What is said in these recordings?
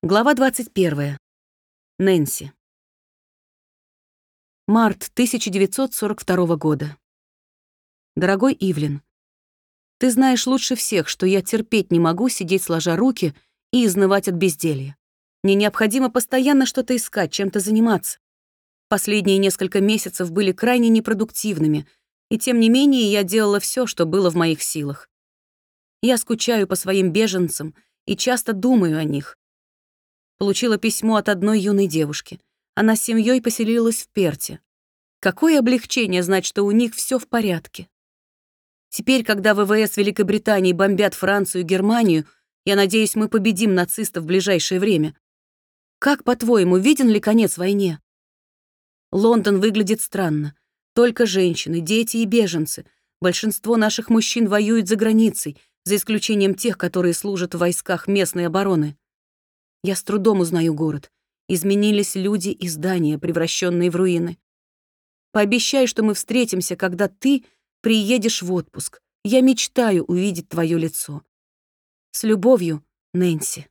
Глава 21. Нэнси. Март 1942 года. Дорогой Ивлин, ты знаешь лучше всех, что я терпеть не могу сидеть сложа руки и изнывать от безделья. Мне необходимо постоянно что-то искать, чем-то заниматься. Последние несколько месяцев были крайне непродуктивными, и тем не менее я делала все, что было в моих силах. Я скучаю по своим беженцам и часто думаю о них, Получила письмо от одной юной девушки. Она с семьей поселилась в Перте. Какое облегчение знать, что у них все в порядке. Теперь, когда ВВС Великобритании бомбят Францию и Германию, я надеюсь, мы победим нацистов в ближайшее время. Как, по-твоему, виден ли конец войне? Лондон выглядит странно. Только женщины, дети и беженцы. Большинство наших мужчин воюют за границей, за исключением тех, которые служат в войсках местной обороны. Я с трудом узнаю город. Изменились люди и здания, превращенные в руины. Пообещай, что мы встретимся, когда ты приедешь в отпуск. Я мечтаю увидеть твое лицо. С любовью, Нэнси.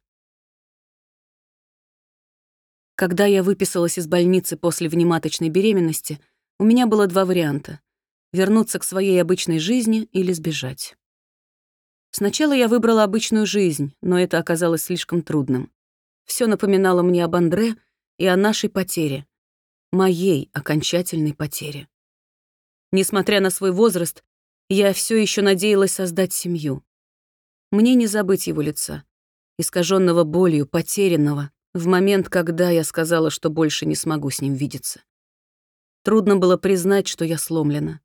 Когда я выписалась из больницы после внематочной беременности, у меня было два варианта — вернуться к своей обычной жизни или сбежать. Сначала я выбрала обычную жизнь, но это оказалось слишком трудным. Все напоминало мне об Андре и о нашей потере. Моей окончательной потере. Несмотря на свой возраст, я все еще надеялась создать семью. Мне не забыть его лица, искаженного болью, потерянного, в момент, когда я сказала, что больше не смогу с ним видеться. Трудно было признать, что я сломлена.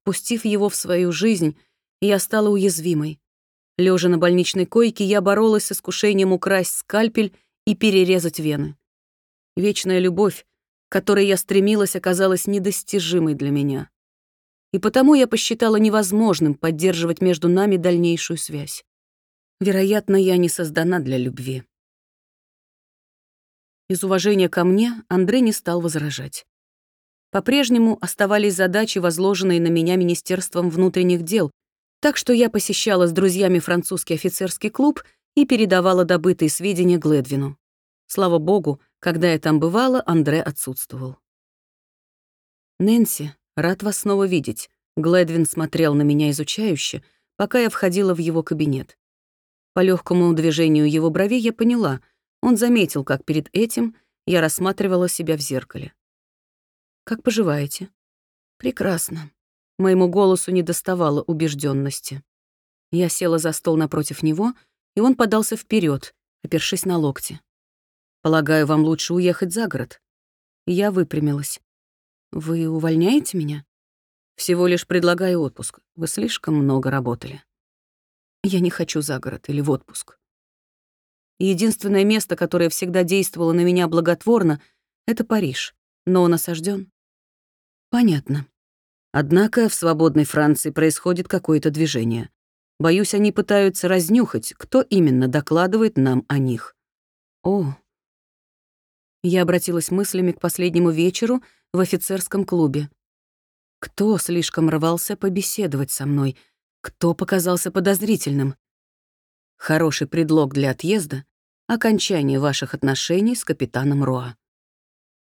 Впустив его в свою жизнь, я стала уязвимой, Лежа на больничной койке, я боролась с искушением украсть скальпель и перерезать вены. Вечная любовь, к которой я стремилась, оказалась недостижимой для меня. И потому я посчитала невозможным поддерживать между нами дальнейшую связь. Вероятно, я не создана для любви. Из уважения ко мне Андрей не стал возражать. По-прежнему оставались задачи, возложенные на меня Министерством внутренних дел, так что я посещала с друзьями французский офицерский клуб и передавала добытые сведения Гледвину. Слава богу, когда я там бывала, Андре отсутствовал. «Нэнси, рад вас снова видеть», — Гледвин смотрел на меня изучающе, пока я входила в его кабинет. По легкому движению его бровей я поняла, он заметил, как перед этим я рассматривала себя в зеркале. «Как поживаете?» «Прекрасно», Моему голосу не доставало убежденности. Я села за стол напротив него, и он подался вперед, опершись на локти. «Полагаю, вам лучше уехать за город». Я выпрямилась. «Вы увольняете меня?» «Всего лишь предлагаю отпуск. Вы слишком много работали». «Я не хочу за город или в отпуск». Единственное место, которое всегда действовало на меня благотворно, — это Париж. Но он осажден. «Понятно», Однако в свободной Франции происходит какое-то движение. Боюсь, они пытаются разнюхать, кто именно докладывает нам о них. О. Я обратилась мыслями к последнему вечеру в офицерском клубе. Кто слишком рвался побеседовать со мной? Кто показался подозрительным? Хороший предлог для отъезда — окончание ваших отношений с капитаном Роа.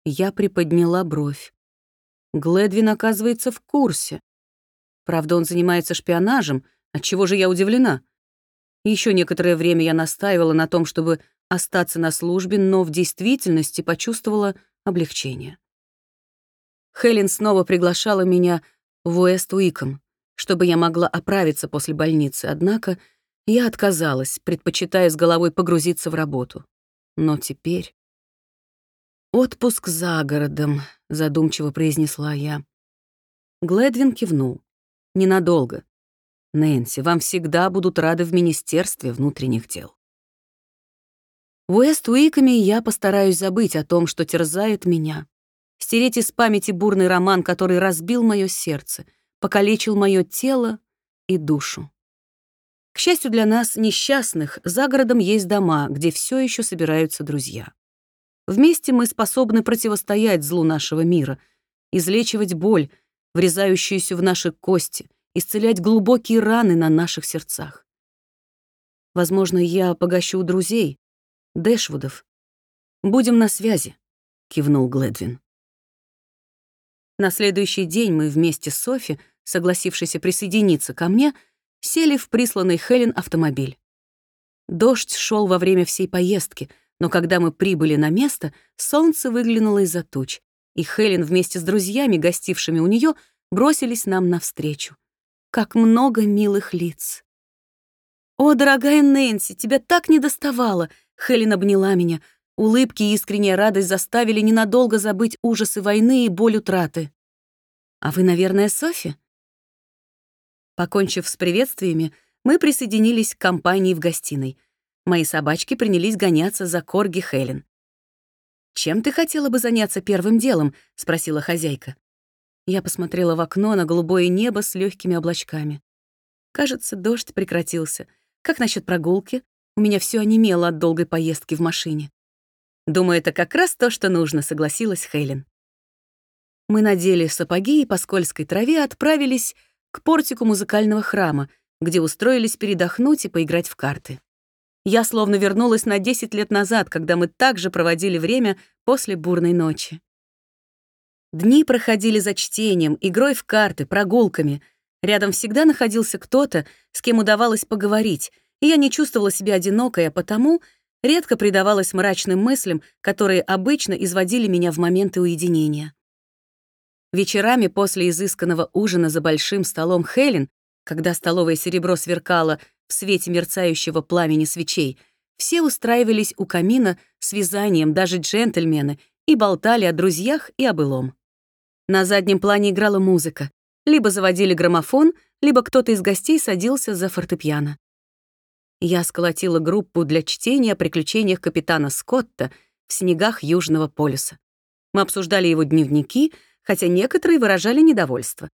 Я приподняла бровь. Гледвин оказывается в курсе. Правда, он занимается шпионажем, отчего же я удивлена. Еще некоторое время я настаивала на том, чтобы остаться на службе, но в действительности почувствовала облегчение. Хелен снова приглашала меня в Уэст-Уиком, чтобы я могла оправиться после больницы, однако я отказалась, предпочитая с головой погрузиться в работу. Но теперь... «Отпуск за городом», — задумчиво произнесла я. Гледвин кивнул. «Ненадолго. Нэнси, вам всегда будут рады в Министерстве внутренних дел». В Уэст-Уиками я постараюсь забыть о том, что терзает меня. Стереть из памяти бурный роман, который разбил мое сердце, покалечил мое тело и душу. К счастью для нас, несчастных, за городом есть дома, где все еще собираются друзья. Вместе мы способны противостоять злу нашего мира, излечивать боль, врезающуюся в наши кости, исцелять глубокие раны на наших сердцах. Возможно, я погощу друзей, Дэшвудов. Будем на связи, кивнул Гледвин. На следующий день мы вместе с Софи, согласившейся присоединиться ко мне, сели в присланный Хелен автомобиль. Дождь шел во время всей поездки, но когда мы прибыли на место, солнце выглянуло из-за туч, и Хелен вместе с друзьями, гостившими у нее, бросились нам навстречу. Как много милых лиц. «О, дорогая Нэнси, тебя так не доставало!» Хелен обняла меня. Улыбки и искренняя радость заставили ненадолго забыть ужасы войны и боль утраты. «А вы, наверное, Софи?» Покончив с приветствиями, мы присоединились к компании в гостиной. Мои собачки принялись гоняться за корги Хелен. «Чем ты хотела бы заняться первым делом?» — спросила хозяйка. Я посмотрела в окно на голубое небо с легкими облачками. Кажется, дождь прекратился. Как насчет прогулки? У меня все онемело от долгой поездки в машине. Думаю, это как раз то, что нужно, согласилась Хелен. Мы надели сапоги и по скользкой траве отправились к портику музыкального храма, где устроились передохнуть и поиграть в карты. Я словно вернулась на 10 лет назад, когда мы также проводили время после бурной ночи. Дни проходили за чтением, игрой в карты, прогулками. Рядом всегда находился кто-то, с кем удавалось поговорить, и я не чувствовала себя одинокой, а потому редко предавалась мрачным мыслям, которые обычно изводили меня в моменты уединения. Вечерами после изысканного ужина за большим столом Хелен, когда столовое серебро сверкало в свете мерцающего пламени свечей, все устраивались у камина с вязанием, даже джентльмены, и болтали о друзьях и о былом. На заднем плане играла музыка. Либо заводили граммофон, либо кто-то из гостей садился за фортепиано. Я сколотила группу для чтения о приключениях капитана Скотта в снегах Южного полюса. Мы обсуждали его дневники, хотя некоторые выражали недовольство.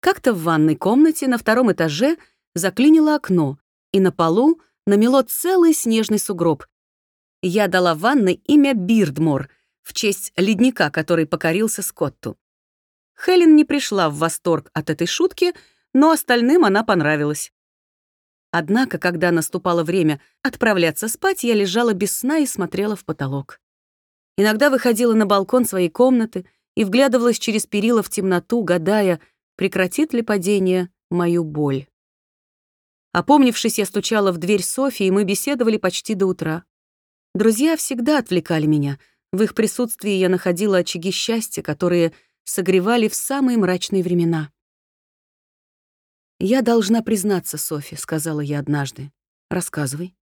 Как-то в ванной комнате на втором этаже заклинило окно, и на полу намело целый снежный сугроб. Я дала ванной имя Бирдмор — в честь ледника, который покорился Скотту. Хелен не пришла в восторг от этой шутки, но остальным она понравилась. Однако, когда наступало время отправляться спать, я лежала без сна и смотрела в потолок. Иногда выходила на балкон своей комнаты и вглядывалась через перила в темноту, гадая, прекратит ли падение мою боль. Опомнившись, я стучала в дверь Софии, и мы беседовали почти до утра. Друзья всегда отвлекали меня — в их присутствии я находила очаги счастья, которые согревали в самые мрачные времена. «Я должна признаться, Софи», — сказала я однажды. «Рассказывай».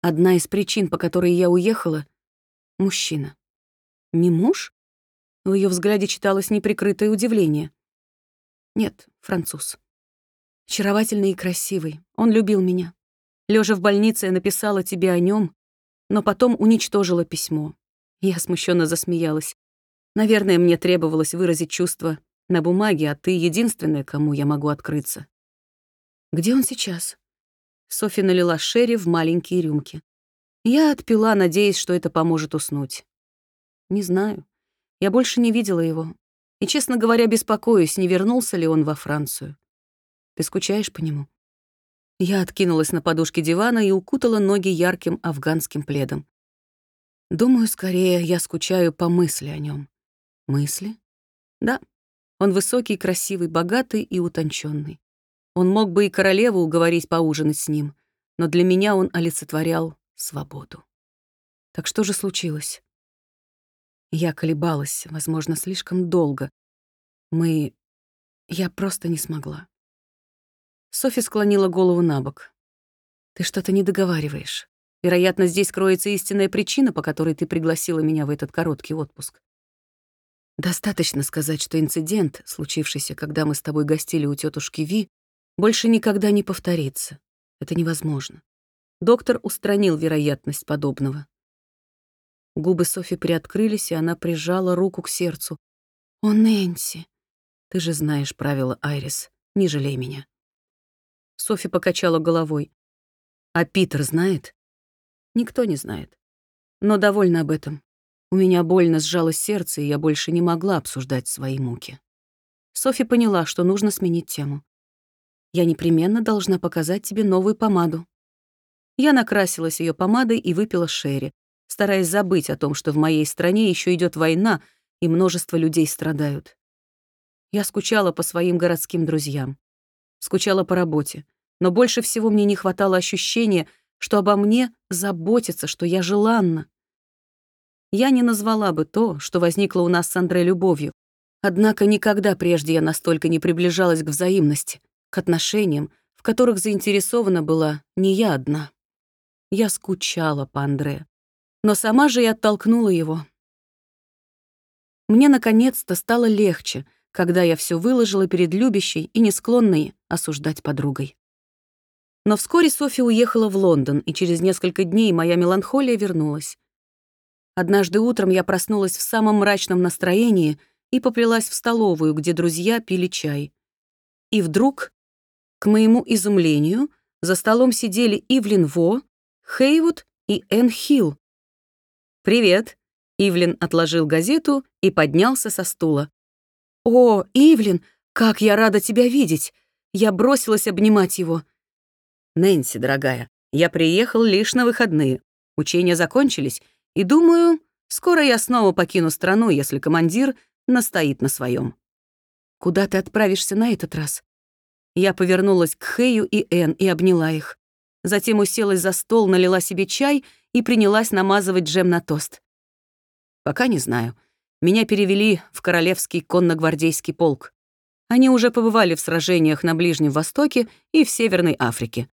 Одна из причин, по которой я уехала — мужчина. «Не муж?» В ее взгляде читалось неприкрытое удивление. «Нет, француз. Очаровательный и красивый. Он любил меня. Лежа в больнице, я написала тебе о нем, но потом уничтожила письмо. Я смущенно засмеялась. Наверное, мне требовалось выразить чувство на бумаге, а ты единственная, кому я могу открыться. Где он сейчас? Софи налила Шерри в маленькие рюмки. Я отпила, надеясь, что это поможет уснуть. Не знаю. Я больше не видела его. И, честно говоря, беспокоюсь, не вернулся ли он во Францию. Ты скучаешь по нему? Я откинулась на подушке дивана и укутала ноги ярким афганским пледом. Думаю, скорее я скучаю по мысли о нем. Мысли? Да. Он высокий, красивый, богатый и утонченный. Он мог бы и королеву уговорить поужинать с ним, но для меня он олицетворял свободу. Так что же случилось? Я колебалась, возможно, слишком долго. Мы... Я просто не смогла. Софи склонила голову на бок. «Ты что-то не договариваешь. Вероятно, здесь кроется истинная причина, по которой ты пригласила меня в этот короткий отпуск. Достаточно сказать, что инцидент, случившийся, когда мы с тобой гостили у тетушки Ви, больше никогда не повторится. Это невозможно. Доктор устранил вероятность подобного. Губы Софи приоткрылись, и она прижала руку к сердцу. «О, Нэнси! Ты же знаешь правила, Айрис. Не жалей меня». Софи покачала головой. «А Питер знает?» Никто не знает. Но довольна об этом. У меня больно сжалось сердце, и я больше не могла обсуждать свои муки. Софи поняла, что нужно сменить тему. «Я непременно должна показать тебе новую помаду». Я накрасилась ее помадой и выпила шерри, стараясь забыть о том, что в моей стране еще идет война, и множество людей страдают. Я скучала по своим городским друзьям, скучала по работе, но больше всего мне не хватало ощущения, что обо мне заботятся, что я желанна. Я не назвала бы то, что возникло у нас с Андре любовью, однако никогда прежде я настолько не приближалась к взаимности, к отношениям, в которых заинтересована была не я одна. Я скучала по Андре, но сама же и оттолкнула его. Мне наконец-то стало легче, когда я все выложила перед любящей и не склонной осуждать подругой. Но вскоре Софи уехала в Лондон, и через несколько дней моя меланхолия вернулась. Однажды утром я проснулась в самом мрачном настроении и поплелась в столовую, где друзья пили чай. И вдруг, к моему изумлению, за столом сидели Ивлин Во, Хейвуд и Энн Хилл. «Привет!» Ивлин отложил газету и поднялся со стула. «О, Ивлин, как я рада тебя видеть!» Я бросилась обнимать его. «Нэнси, дорогая, я приехал лишь на выходные. Учения закончились, и думаю, скоро я снова покину страну, если командир настоит на своем. «Куда ты отправишься на этот раз?» Я повернулась к Хэю и Энн и обняла их. Затем уселась за стол, налила себе чай и принялась намазывать джем на тост. Пока не знаю. Меня перевели в Королевский конногвардейский полк. Они уже побывали в сражениях на Ближнем Востоке и в Северной Африке.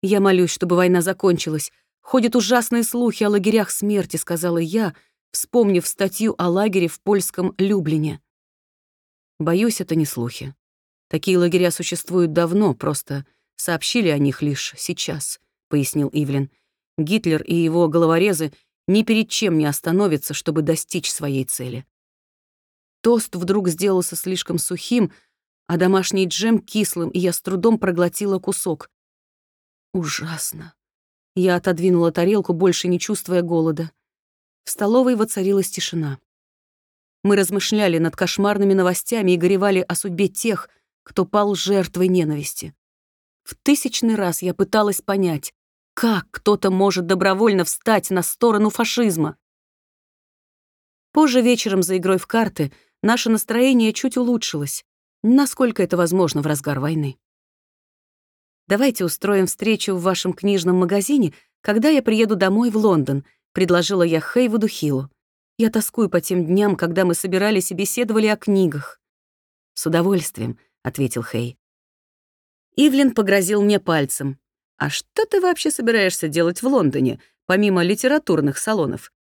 Я молюсь, чтобы война закончилась. Ходят ужасные слухи о лагерях смерти, сказала я, вспомнив статью о лагере в польском Люблине. Боюсь, это не слухи. Такие лагеря существуют давно, просто сообщили о них лишь сейчас, пояснил Ивлин. Гитлер и его головорезы ни перед чем не остановится, чтобы достичь своей цели. Тост вдруг сделался слишком сухим, а домашний джем кислым, и я с трудом проглотила кусок. Ужасно. Я отодвинула тарелку, больше не чувствуя голода. В столовой воцарилась тишина. Мы размышляли над кошмарными новостями и горевали о судьбе тех, кто пал жертвой ненависти. В тысячный раз я пыталась понять, как кто-то может добровольно встать на сторону фашизма? Позже вечером за игрой в карты наше настроение чуть улучшилось, насколько это возможно в разгар войны. «Давайте устроим встречу в вашем книжном магазине, когда я приеду домой в Лондон», — предложила я Хейвуду Хиллу. «Я тоскую по тем дням, когда мы собирались и беседовали о книгах». «С удовольствием», — ответил Хей. Ивлин погрозил мне пальцем. «А что ты вообще собираешься делать в Лондоне, помимо литературных салонов?»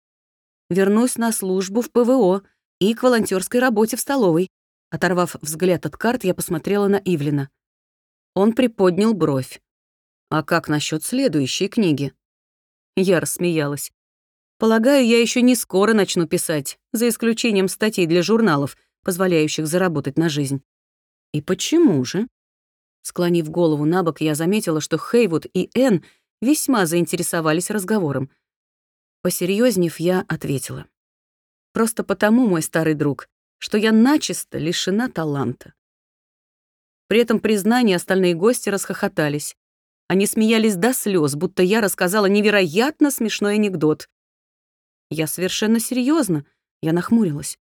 «Вернусь на службу в ПВО и к волонтерской работе в столовой». Оторвав взгляд от карт, я посмотрела на Ивлина. Он приподнял бровь. «А как насчет следующей книги?» Я рассмеялась. «Полагаю, я еще не скоро начну писать, за исключением статей для журналов, позволяющих заработать на жизнь». «И почему же?» Склонив голову на бок, я заметила, что Хейвуд и Энн весьма заинтересовались разговором. Посерьезнев, я ответила. «Просто потому, мой старый друг, что я начисто лишена таланта». При этом признании остальные гости расхохотались. Они смеялись до слез, будто я рассказала невероятно смешной анекдот. Я совершенно серьезно, я нахмурилась.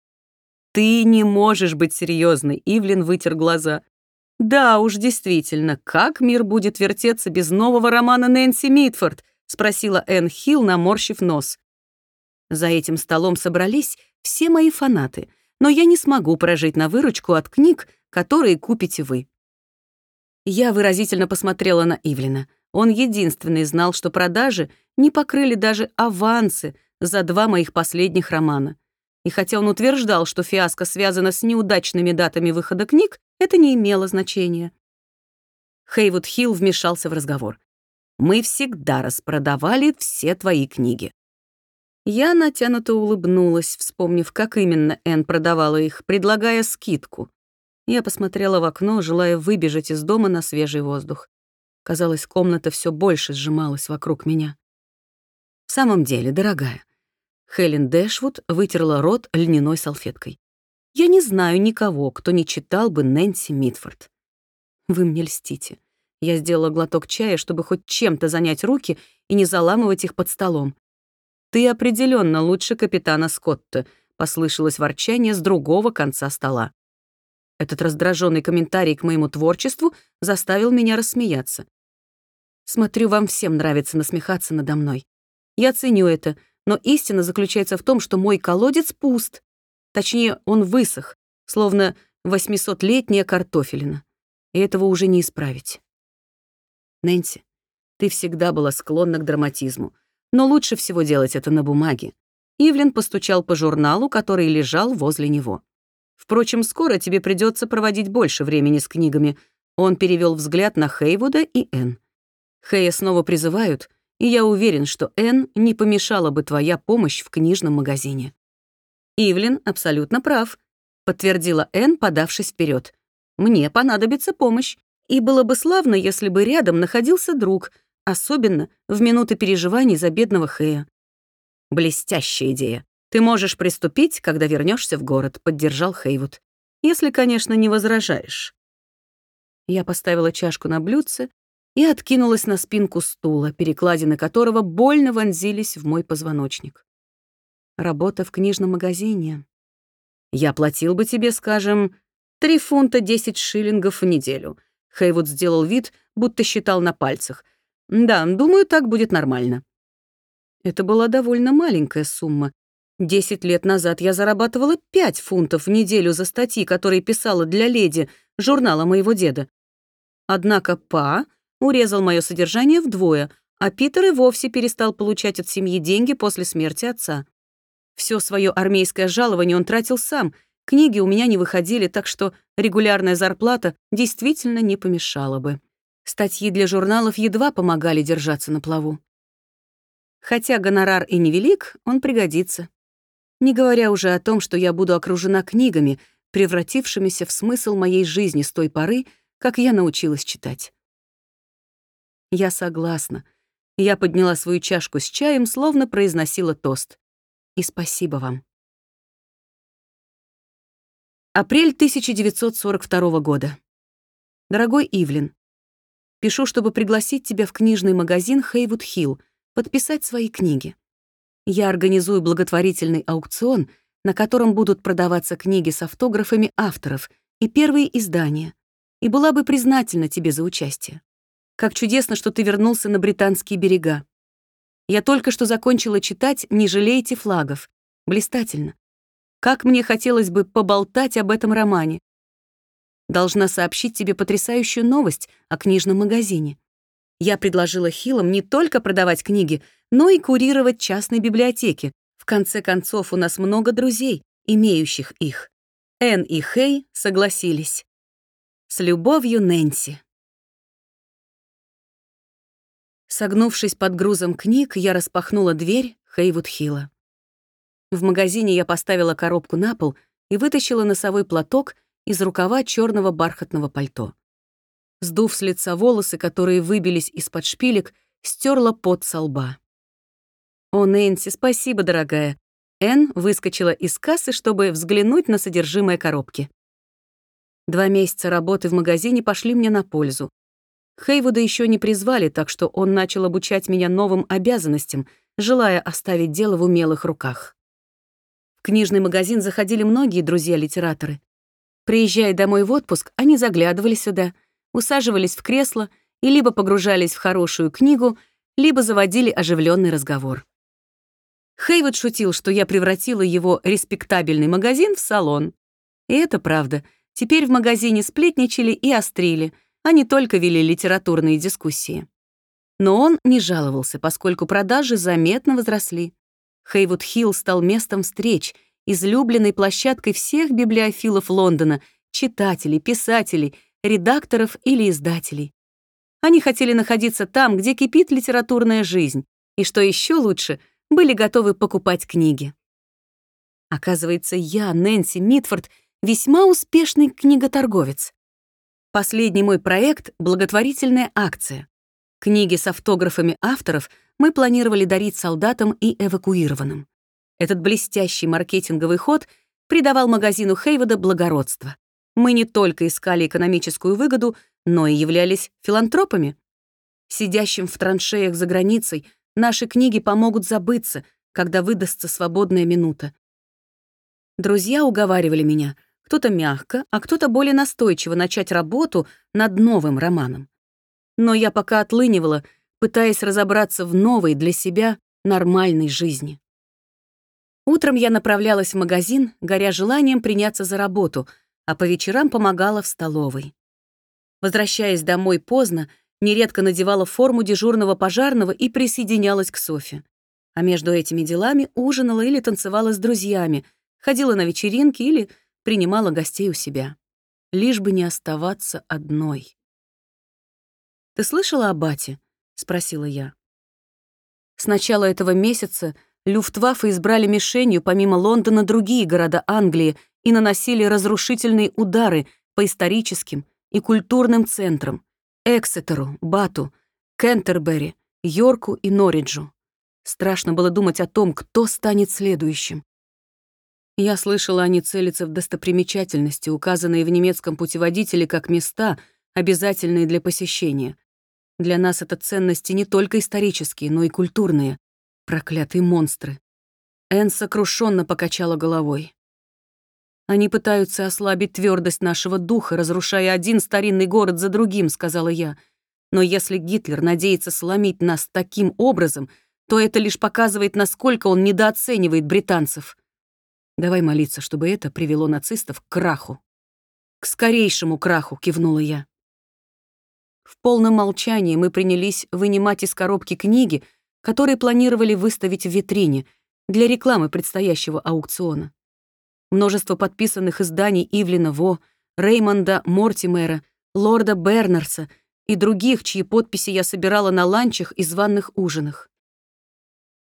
«Ты не можешь быть серьезной, Ивлин вытер глаза. «Да уж, действительно, как мир будет вертеться без нового романа Нэнси Митфорд?» — спросила Энн Хилл, наморщив нос. За этим столом собрались все мои фанаты, но я не смогу прожить на выручку от книг, которые купите вы. Я выразительно посмотрела на Ивлина. Он единственный знал, что продажи не покрыли даже авансы за два моих последних романа. И хотя он утверждал, что фиаско связано с неудачными датами выхода книг, это не имело значения. Хейвуд Хилл вмешался в разговор. «Мы всегда распродавали все твои книги». Я натянуто улыбнулась, вспомнив, как именно Энн продавала их, предлагая скидку. Я посмотрела в окно, желая выбежать из дома на свежий воздух. Казалось, комната все больше сжималась вокруг меня. В самом деле, дорогая, Хелен Дэшвуд вытерла рот льняной салфеткой. «Я не знаю никого, кто не читал бы Нэнси Митфорд. Вы мне льстите. Я сделала глоток чая, чтобы хоть чем-то занять руки и не заламывать их под столом. «Ты определенно лучше капитана Скотта», — послышалось ворчание с другого конца стола. Этот раздраженный комментарий к моему творчеству заставил меня рассмеяться. Смотрю, вам всем нравится насмехаться надо мной. Я ценю это, но истина заключается в том, что мой колодец пуст. Точнее, он высох, словно 800-летняя картофелина. И этого уже не исправить. Нэнси, ты всегда была склонна к драматизму, но лучше всего делать это на бумаге. Ивлин постучал по журналу, который лежал возле него. Впрочем, скоро тебе придется проводить больше времени с книгами. Он перевел взгляд на Хейвуда и Энн. Хэя снова призывают, и я уверен, что Энн не помешала бы твоя помощь в книжном магазине. Ивлин абсолютно прав, подтвердила Энн, подавшись вперед. Мне понадобится помощь, и было бы славно, если бы рядом находился друг, особенно в минуты переживаний за бедного Хэя. Блестящая идея. Ты можешь приступить, когда вернешься в город, поддержал Хейвуд. Если, конечно, не возражаешь. Я поставила чашку на блюдце и откинулась на спинку стула, перекладины которого больно вонзились в мой позвоночник. Работа в книжном магазине. Я платил бы тебе, скажем, три фунта десять шиллингов в неделю. Хейвуд сделал вид, будто считал на пальцах. Да, думаю, так будет нормально. Это была довольно маленькая сумма. Десять лет назад я зарабатывала пять фунтов в неделю за статьи, которые писала для «Леди», журнала моего деда. Однако Па урезал мое содержание вдвое, а Питер и вовсе перестал получать от семьи деньги после смерти отца. Все свое армейское жалование он тратил сам, книги у меня не выходили, так что регулярная зарплата действительно не помешала бы. Статьи для журналов едва помогали держаться на плаву. Хотя гонорар и невелик, он пригодится. Не говоря уже о том, что я буду окружена книгами, превратившимися в смысл моей жизни с той поры, как я научилась читать. Я согласна. Я подняла свою чашку с чаем, словно произносила тост. И спасибо вам. Апрель 1942 года. Дорогой Ивлин, пишу, чтобы пригласить тебя в книжный магазин Хейвуд Хилл, подписать свои книги. Я организую благотворительный аукцион, на котором будут продаваться книги с автографами авторов и первые издания, и была бы признательна тебе за участие. Как чудесно, что ты вернулся на британские берега. Я только что закончила читать «Не жалейте флагов». Блистательно. Как мне хотелось бы поболтать об этом романе. Должна сообщить тебе потрясающую новость о книжном магазине. Я предложила Хиллам не только продавать книги, но и курировать частные библиотеки. В конце концов, у нас много друзей, имеющих их. Энн и Хей согласились. С любовью, Нэнси. Согнувшись под грузом книг, я распахнула дверь Хейвуд-Хилла. В магазине я поставила коробку на пол и вытащила носовой платок из рукава черного бархатного пальто. Сдув с лица волосы, которые выбились из-под шпилек, стерла пот со лба. «О, Нэнси, спасибо, дорогая!» Энн выскочила из кассы, чтобы взглянуть на содержимое коробки. Два месяца работы в магазине пошли мне на пользу. Хейвуда еще не призвали, так что он начал обучать меня новым обязанностям, желая оставить дело в умелых руках. В книжный магазин заходили многие друзья-литераторы. Приезжая домой в отпуск, они заглядывали сюда, усаживались в кресло и либо погружались в хорошую книгу, либо заводили оживленный разговор. Хейвуд шутил, что я превратила его респектабельный магазин в салон. И это правда. Теперь в магазине сплетничали и острили — не только вели литературные дискуссии. Но он не жаловался, поскольку продажи заметно возросли. Хейвуд Хилл стал местом встреч, излюбленной площадкой всех библиофилов Лондона, читателей, писателей, редакторов или издателей. Они хотели находиться там, где кипит литературная жизнь, и, что еще лучше, были готовы покупать книги. Оказывается, я, Нэнси Митфорд, весьма успешный книготорговец. Последний мой проект — благотворительная акция. Книги с автографами авторов мы планировали дарить солдатам и эвакуированным. Этот блестящий маркетинговый ход придавал магазину Хейвода благородство. Мы не только искали экономическую выгоду, но и являлись филантропами. Сидящим в траншеях за границей наши книги помогут забыться, когда выдастся свободная минута. Друзья уговаривали меня, кто-то мягко, а кто-то более настойчиво начать работу над новым романом. Но я пока отлынивала, пытаясь разобраться в новой для себя нормальной жизни. Утром я направлялась в магазин, горя желанием приняться за работу, а по вечерам помогала в столовой. Возвращаясь домой поздно, нередко надевала форму дежурного пожарного и присоединялась к Софе. А между этими делами ужинала или танцевала с друзьями, ходила на вечеринки или принимала гостей у себя. Лишь бы не оставаться одной. «Ты слышала о Бате?» — спросила я. С начала этого месяца Люфтваффе избрали мишенью помимо Лондона другие города Англии и наносили разрушительные удары по историческим и культурным центрам — Эксетеру, Бату, Кентербери, Йорку и Норриджу. Страшно было думать о том, кто станет следующим. Я слышала, они целятся в достопримечательности, указанные в немецком путеводителе как места, обязательные для посещения. Для нас это ценности не только исторические, но и культурные. Проклятые монстры. Энн сокрушенно покачала головой. Они пытаются ослабить твердость нашего духа, разрушая один старинный город за другим, сказала я. Но если Гитлер надеется сломить нас таким образом, то это лишь показывает, насколько он недооценивает британцев. Давай молиться, чтобы это привело нацистов к краху. К скорейшему краху, кивнула я. В полном молчании мы принялись вынимать из коробки книги, которые планировали выставить в витрине для рекламы предстоящего аукциона. Множество подписанных изданий Ивлина Во, Реймонда Мортимера, Лорда Бернерса и других, чьи подписи я собирала на ланчах и званных ужинах.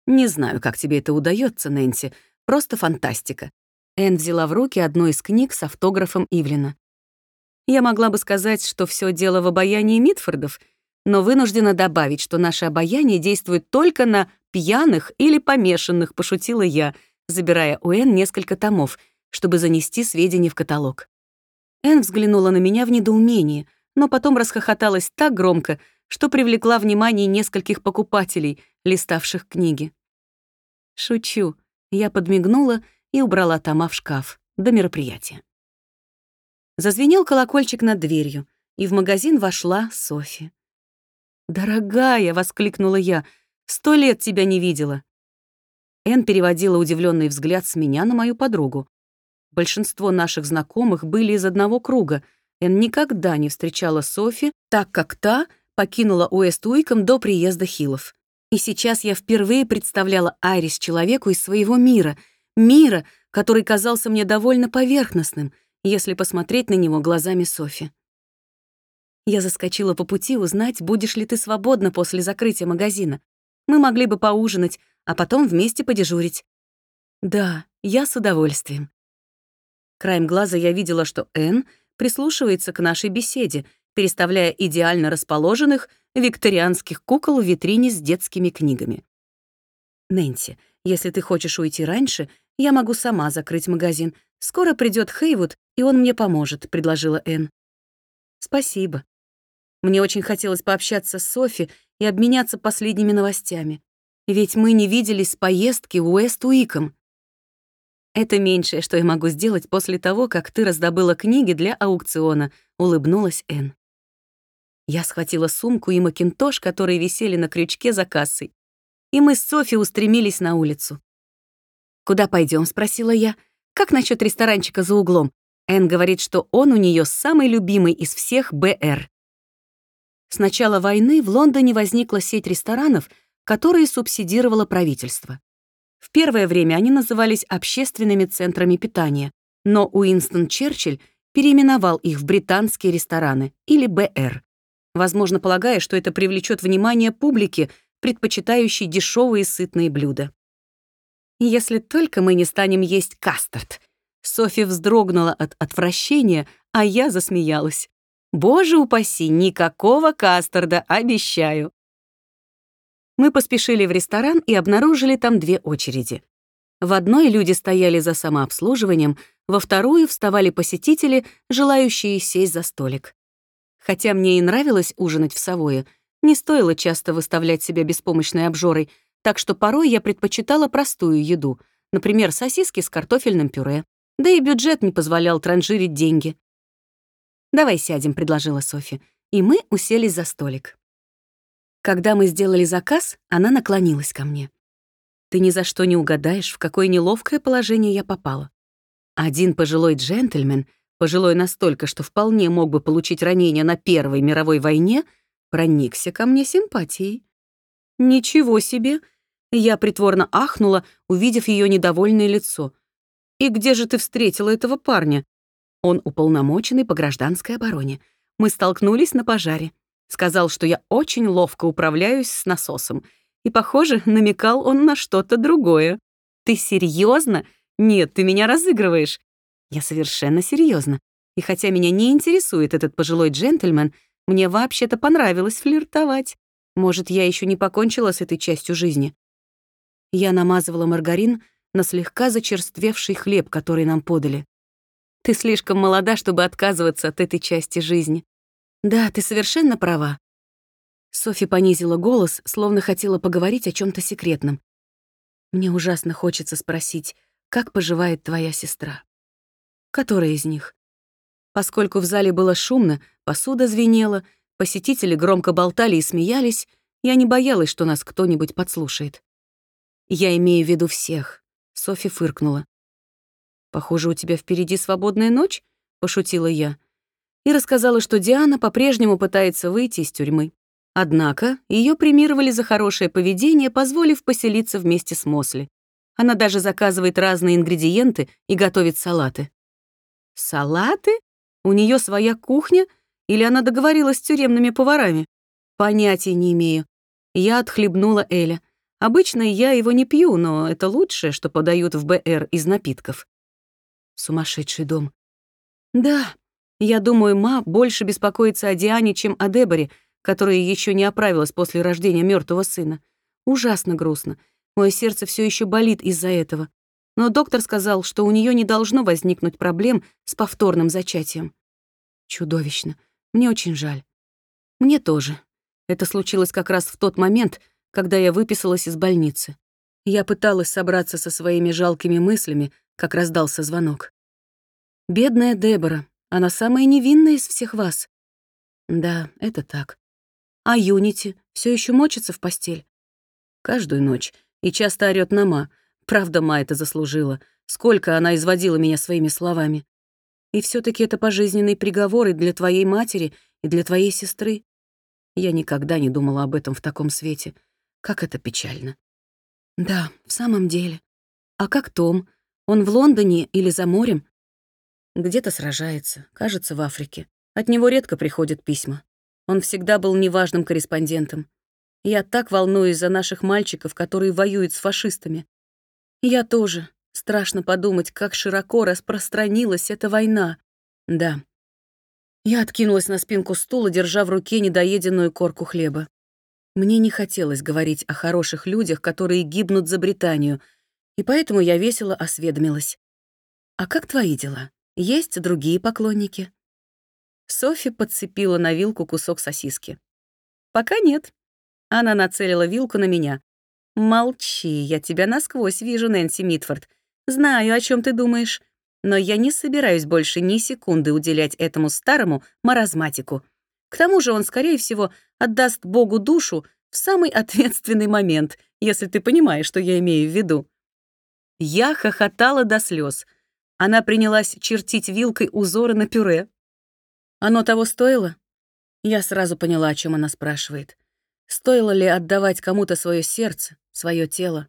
«Не знаю, как тебе это удается, Нэнси. Просто фантастика». Энн взяла в руки одну из книг с автографом Ивлина. «Я могла бы сказать, что все дело в обаянии Митфордов, но вынуждена добавить, что наше обаяние действует только на пьяных или помешанных», — пошутила я, забирая у Энн несколько томов — чтобы занести сведения в каталог. Энн взглянула на меня в недоумении, но потом расхохоталась так громко, что привлекла внимание нескольких покупателей, листавших книги. «Шучу», — я подмигнула и убрала тома в шкаф до мероприятия. Зазвенел колокольчик над дверью, и в магазин вошла Софи. «Дорогая!» — воскликнула я. «Сто лет тебя не видела!» Эн переводила удивленный взгляд с меня на мою подругу. Большинство наших знакомых были из одного круга. Эн никогда не встречала Софи, так как та покинула Уэст-Уиком до приезда Хиллов. И сейчас я впервые представляла Айрис человеку из своего мира, мира, который казался мне довольно поверхностным, если посмотреть на него глазами Софи. Я заскочила по пути узнать, будешь ли ты свободна после закрытия магазина. Мы могли бы поужинать, а потом вместе подежурить. Да, я с удовольствием. Краем глаза я видела, что Энн прислушивается к нашей беседе, переставляя идеально расположенных викторианских кукол в витрине с детскими книгами. «Нэнси, если ты хочешь уйти раньше, я могу сама закрыть магазин. Скоро придет Хейвуд, и он мне поможет», — предложила Энн. «Спасибо. Мне очень хотелось пообщаться с Софи и обменяться последними новостями. Ведь мы не виделись с поездки Уэст-Уиком. «Это меньшее, что я могу сделать после того, как ты раздобыла книги для аукциона», — улыбнулась Энн. Я схватила сумку и макинтош, которые висели на крючке за кассой. И мы с Софи устремились на улицу. «Куда пойдем? спросила я. «Как насчет ресторанчика за углом?» Энн говорит, что он у нее самый любимый из всех БР. С начала войны в Лондоне возникла сеть ресторанов, которые субсидировало правительство. В первое время они назывались общественными центрами питания, но Уинстон Черчилль переименовал их в британские рестораны или БР, возможно, полагая, что это привлечет внимание публики, предпочитающей дешевые сытные блюда. Если только мы не станем есть кастард. Софи вздрогнула от отвращения, а я засмеялась. Боже упаси, никакого кастарда, обещаю. Мы поспешили в ресторан и обнаружили там две очереди. В одной люди стояли за самообслуживанием, во вторую вставали посетители, желающие сесть за столик. Хотя мне и нравилось ужинать в Савое, не стоило часто выставлять себя беспомощной обжорой, так что порой я предпочитала простую еду, например, сосиски с картофельным пюре. Да и бюджет не позволял транжирить деньги. «Давай сядем», — предложила Софи, и мы уселись за столик. Когда мы сделали заказ, она наклонилась ко мне. Ты ни за что не угадаешь, в какое неловкое положение я попала. Один пожилой джентльмен, пожилой настолько, что вполне мог бы получить ранение на Первой мировой войне, проникся ко мне симпатией. Ничего себе! Я притворно ахнула, увидев ее недовольное лицо. «И где же ты встретила этого парня?» Он уполномоченный по гражданской обороне. Мы столкнулись на пожаре. Сказал, что я очень ловко управляюсь с насосом. И, похоже, намекал он на что-то другое. «Ты серьезно? Нет, ты меня разыгрываешь». Я совершенно серьезно. И хотя меня не интересует этот пожилой джентльмен, мне вообще-то понравилось флиртовать. Может, я еще не покончила с этой частью жизни. Я намазывала маргарин на слегка зачерствевший хлеб, который нам подали. Ты слишком молода, чтобы отказываться от этой части жизни. Да, ты совершенно права. Софи понизила голос, словно хотела поговорить о чем то секретном. Мне ужасно хочется спросить, как поживает твоя сестра? Которая из них? Поскольку в зале было шумно, посуда звенела, посетители громко болтали и смеялись, я не боялась, что нас кто-нибудь подслушает. Я имею в виду всех. Софи фыркнула. «Похоже, у тебя впереди свободная ночь?» — пошутила я и рассказала, что Диана по-прежнему пытается выйти из тюрьмы. Однако ее премировали за хорошее поведение, позволив поселиться вместе с Мосли. Она даже заказывает разные ингредиенты и готовит салаты. Салаты? У нее своя кухня? Или она договорилась с тюремными поварами? Понятия не имею. Я отхлебнула Эля. Обычно я его не пью, но это лучшее, что подают в БР из напитков. Сумасшедший дом. Да, я думаю, ма больше беспокоится о Диане, чем о Деборе, которая еще не оправилась после рождения мертвого сына. Ужасно грустно. Мое сердце все еще болит из-за этого. Но доктор сказал, что у нее не должно возникнуть проблем с повторным зачатием. Чудовищно. Мне очень жаль. Мне тоже. Это случилось как раз в тот момент, когда я выписалась из больницы. Я пыталась собраться со своими жалкими мыслями, как раздался звонок. Бедная Дебора, она самая невинная из всех вас. Да, это так. А Юнити все еще мочится в постель? Каждую ночь. И часто орёт на Ма. Правда, Ма это заслужила. Сколько она изводила меня своими словами. И все таки это пожизненный приговор и для твоей матери, и для твоей сестры. Я никогда не думала об этом в таком свете. Как это печально. Да, в самом деле. А как Том? Он в Лондоне или за морем? Где-то сражается, кажется, в Африке. От него редко приходят письма. Он всегда был неважным корреспондентом. Я так волнуюсь за наших мальчиков, которые воюют с фашистами. Я тоже. Страшно подумать, как широко распространилась эта война. Да. Я откинулась на спинку стула, держа в руке недоеденную корку хлеба. Мне не хотелось говорить о хороших людях, которые гибнут за Британию, и поэтому я весело осведомилась. «А как твои дела?» Есть другие поклонники. Софи подцепила на вилку кусок сосиски. Пока нет. Она нацелила вилку на меня. Молчи, я тебя насквозь вижу, Нэнси Митфорд. Знаю, о чем ты думаешь. Но я не собираюсь больше ни секунды уделять этому старому маразматику. К тому же он, скорее всего, отдаст Богу душу в самый ответственный момент, если ты понимаешь, что я имею в виду. Я хохотала до слез. Она принялась чертить вилкой узоры на пюре. Оно того стоило? Я сразу поняла, о чем она спрашивает. Стоило ли отдавать кому-то свое сердце, свое тело?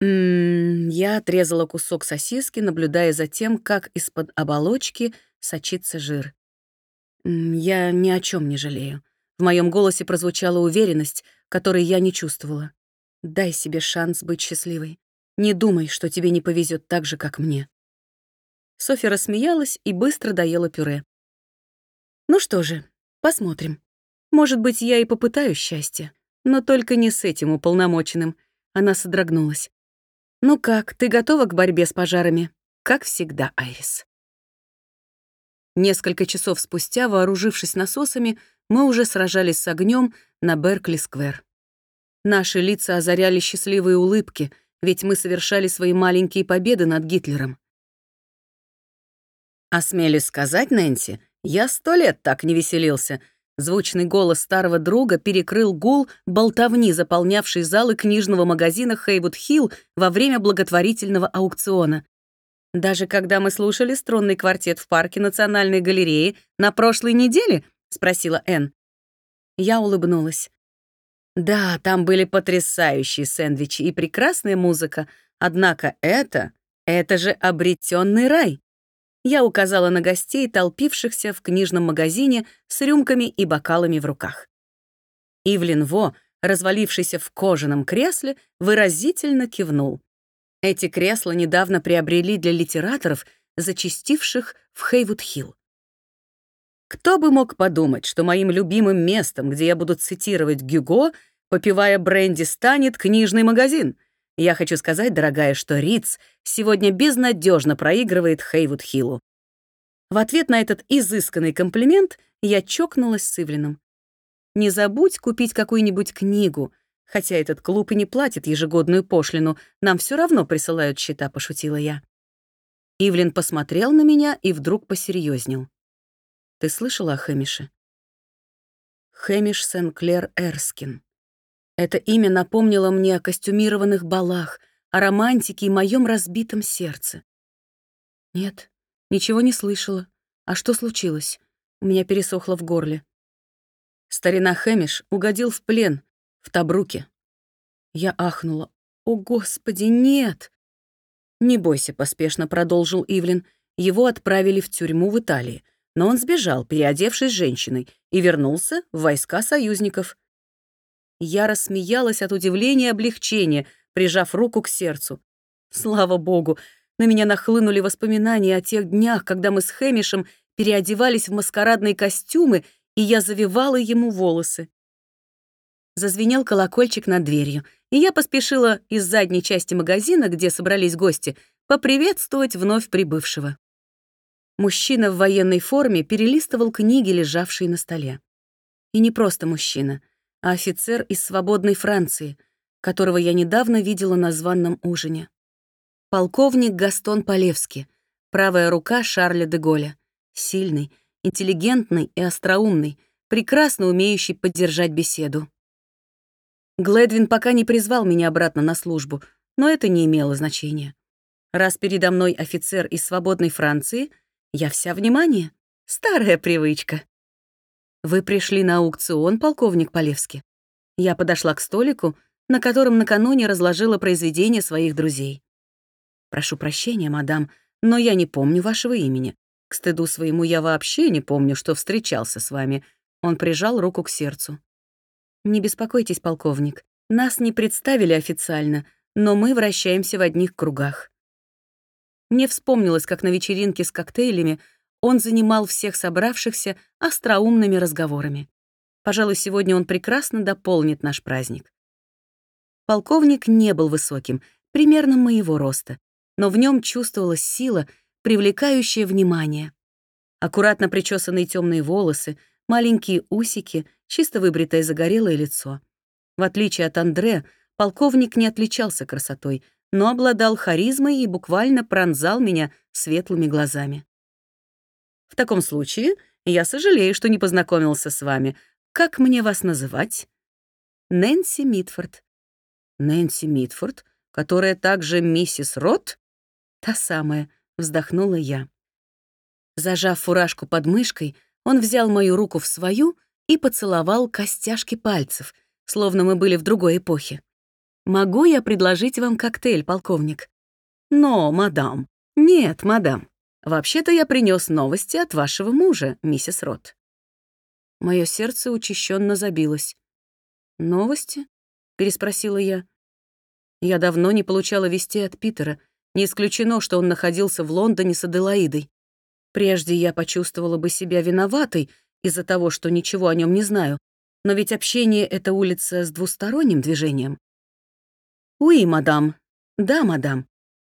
М я отрезала кусок сосиски, наблюдая за тем, как из-под оболочки сочится жир. Я ни о чем не жалею. В моем голосе прозвучала уверенность, которой я не чувствовала. Дай себе шанс быть счастливой. Не думай, что тебе не повезет так же, как мне». Софья рассмеялась и быстро доела пюре. «Ну что же, посмотрим. Может быть, я и попытаю счастья, но только не с этим уполномоченным». Она содрогнулась. «Ну как, ты готова к борьбе с пожарами?» «Как всегда, Айрис». Несколько часов спустя, вооружившись насосами, мы уже сражались с огнем на Беркли-сквер. Наши лица озаряли счастливые улыбки, ведь мы совершали свои маленькие победы над Гитлером. «Осмелюсь сказать, Нэнси, я сто лет так не веселился», Звучный голос старого друга перекрыл гул болтовни, заполнявший залы книжного магазина Хейвуд Хилл во время благотворительного аукциона. «Даже когда мы слушали струнный квартет в парке Национальной галереи на прошлой неделе?» — спросила Энн. Я улыбнулась. Да, там были потрясающие сэндвичи и прекрасная музыка, однако это, это же обретенный рай. Я указала на гостей, толпившихся в книжном магазине с рюмками и бокалами в руках. Ивлин Во, развалившийся в кожаном кресле, выразительно кивнул. Эти кресла недавно приобрели для литераторов, зачастивших в Хейвуд-Хилл. Кто бы мог подумать, что моим любимым местом, где я буду цитировать Гюго, попивая бренди, станет книжный магазин? Я хочу сказать, дорогая, что Риц сегодня безнадежно проигрывает Хейвуд Хиллу. В ответ на этот изысканный комплимент я чокнулась с Ивлином. «Не забудь купить какую-нибудь книгу», хотя этот клуб и не платит ежегодную пошлину, нам все равно присылают счета, пошутила я. Ивлин посмотрел на меня и вдруг посерьезнел. Ты слышала о Хэмише? Хэмиш Сен-Клер Эрскин. Это имя напомнило мне о костюмированных балах, о романтике и моем разбитом сердце. Нет, ничего не слышала. А что случилось? У меня пересохло в горле. Старина Хэмиш угодил в плен в Табруке. Я ахнула. «О, Господи, нет!» «Не бойся», — поспешно продолжил Ивлин. Его отправили в тюрьму в Италии, но он сбежал, переодевшись женщиной, и вернулся в войска союзников. Я рассмеялась от удивления и облегчения, прижав руку к сердцу. Слава богу, на меня нахлынули воспоминания о тех днях, когда мы с Хэмишем переодевались в маскарадные костюмы, и я завивала ему волосы. Зазвенел колокольчик над дверью, и я поспешила из задней части магазина, где собрались гости, поприветствовать вновь прибывшего. Мужчина в военной форме перелистывал книги, лежавшие на столе. И не просто мужчина — а офицер из свободной Франции, которого я недавно видела на званном ужине. Полковник Гастон Полевский, правая рука Шарля де Голля, сильный, интеллигентный и остроумный, прекрасно умеющий поддержать беседу. Гледвин пока не призвал меня обратно на службу, но это не имело значения. Раз передо мной офицер из свободной Франции, я вся внимание. Старая привычка. «Вы пришли на аукцион, полковник Полевский?» Я подошла к столику, на котором накануне разложила произведения своих друзей. «Прошу прощения, мадам, но я не помню вашего имени. К стыду своему я вообще не помню, что встречался с вами». Он прижал руку к сердцу. «Не беспокойтесь, полковник. Нас не представили официально, но мы вращаемся в одних кругах». Мне вспомнилось, как на вечеринке с коктейлями он занимал всех собравшихся остроумными разговорами. Пожалуй, сегодня он прекрасно дополнит наш праздник. Полковник не был высоким, примерно моего роста, но в нем чувствовалась сила, привлекающая внимание. Аккуратно причесанные темные волосы, маленькие усики, чисто выбритое загорелое лицо. В отличие от Андре, полковник не отличался красотой, но обладал харизмой и буквально пронзал меня светлыми глазами. В таком случае я сожалею, что не познакомился с вами. Как мне вас называть? Нэнси Митфорд. Нэнси Митфорд, которая также миссис Рот? Та самая, вздохнула я. Зажав фуражку под мышкой, он взял мою руку в свою и поцеловал костяшки пальцев, словно мы были в другой эпохе. «Могу я предложить вам коктейль, полковник?» «Но, мадам». «Нет, мадам. «Вообще-то я принес новости от вашего мужа, миссис Рот». Мое сердце учащенно забилось. «Новости?» — переспросила я. Я давно не получала вести от Питера. Не исключено, что он находился в Лондоне с Аделаидой. Прежде я почувствовала бы себя виноватой из-за того, что ничего о нем не знаю. Но ведь общение — это улица с двусторонним движением. «Уи, мадам». «Да, мадам.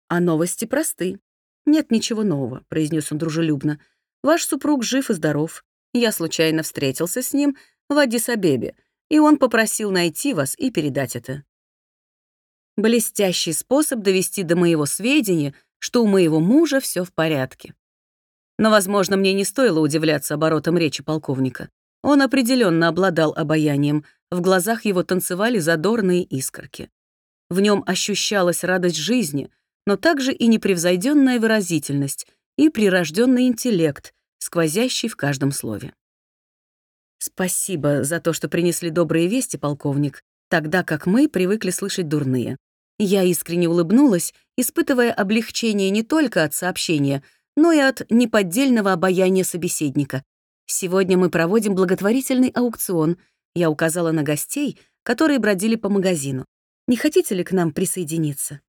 А новости просты. «Нет ничего нового», — произнес он дружелюбно. Ваш супруг жив и здоров. Я случайно встретился с ним в Аддис-Абебе, и он попросил найти вас и передать это. Блестящий способ довести до моего сведения, что у моего мужа все в порядке. Но, возможно, мне не стоило удивляться оборотом речи полковника. Он определенно обладал обаянием, в глазах его танцевали задорные искорки. В нем ощущалась радость жизни, но также и непревзойденная выразительность и прирожденный интеллект, сквозящий в каждом слове. «Спасибо за то, что принесли добрые вести, полковник, тогда как мы привыкли слышать дурные». Я искренне улыбнулась, испытывая облегчение не только от сообщения, но и от неподдельного обаяния собеседника. «Сегодня мы проводим благотворительный аукцион», я указала на гостей, которые бродили по магазину. «Не хотите ли к нам присоединиться?»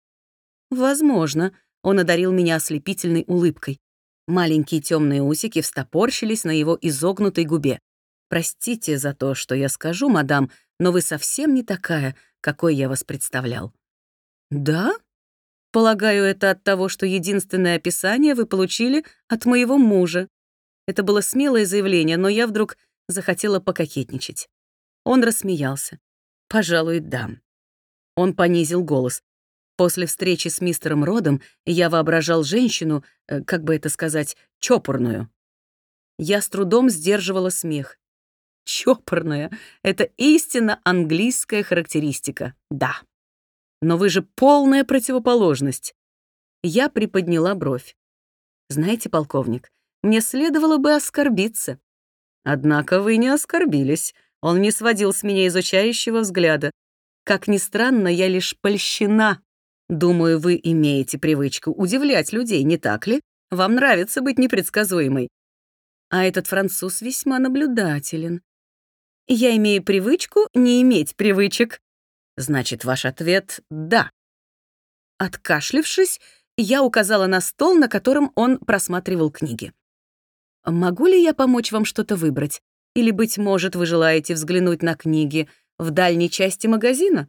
«Возможно», — он одарил меня ослепительной улыбкой. Маленькие темные усики встопорщились на его изогнутой губе. «Простите за то, что я скажу, мадам, но вы совсем не такая, какой я вас представлял». «Да? Полагаю, это от того, что единственное описание вы получили от моего мужа». Это было смелое заявление, но я вдруг захотела пококетничать. Он рассмеялся. «Пожалуй, да». Он понизил голос. После встречи с мистером Родом я воображал женщину, э, как бы это сказать, чопорную. Я с трудом сдерживала смех. Чопорная — это истинно английская характеристика, да. Но вы же полная противоположность. Я приподняла бровь. Знаете, полковник, мне следовало бы оскорбиться. Однако вы не оскорбились. Он не сводил с меня изучающего взгляда. Как ни странно, я лишь польщена. Думаю, вы имеете привычку удивлять людей, не так ли? Вам нравится быть непредсказуемой. А этот француз весьма наблюдателен. Я имею привычку не иметь привычек. Значит, ваш ответ — да. Откашлившись, я указала на стол, на котором он просматривал книги. «Могу ли я помочь вам что-то выбрать? Или, быть может, вы желаете взглянуть на книги в дальней части магазина?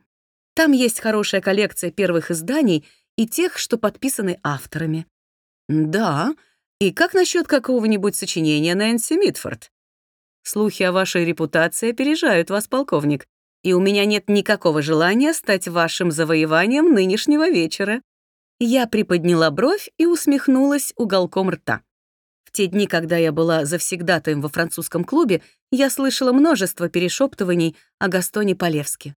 Там есть хорошая коллекция первых изданий и тех, что подписаны авторами. Да, и как насчет какого-нибудь сочинения Нэнси Митфорд? Слухи о вашей репутации опережают вас, полковник, и у меня нет никакого желания стать вашим завоеванием нынешнего вечера. Я приподняла бровь и усмехнулась уголком рта. В те дни, когда я была завсегдатаем во французском клубе, я слышала множество перешептываний о Гастоне Полевске.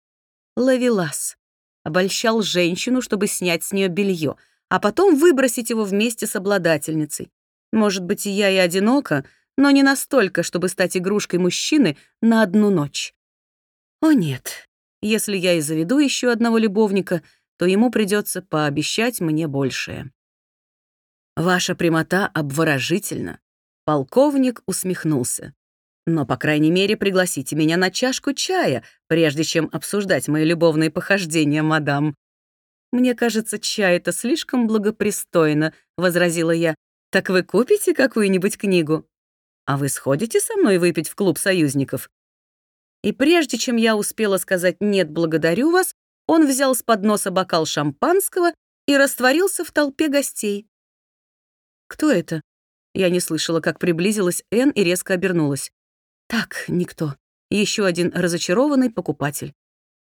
Лавелас. Обольщал женщину, чтобы снять с нее белье, а потом выбросить его вместе с обладательницей. Может быть, и я и одинока, но не настолько, чтобы стать игрушкой мужчины на одну ночь. О нет, если я и заведу еще одного любовника, то ему придется пообещать мне большее. Ваша прямота обворожительна. Полковник усмехнулся. Но, по крайней мере, пригласите меня на чашку чая, прежде чем обсуждать мои любовные похождения, мадам». «Мне кажется, чай — это слишком благопристойно», — возразила я. «Так вы купите какую-нибудь книгу? А вы сходите со мной выпить в клуб союзников?» И прежде чем я успела сказать «нет, благодарю вас», он взял с подноса бокал шампанского и растворился в толпе гостей. «Кто это?» Я не слышала, как приблизилась Энн и резко обернулась. Так, никто. Еще один разочарованный покупатель.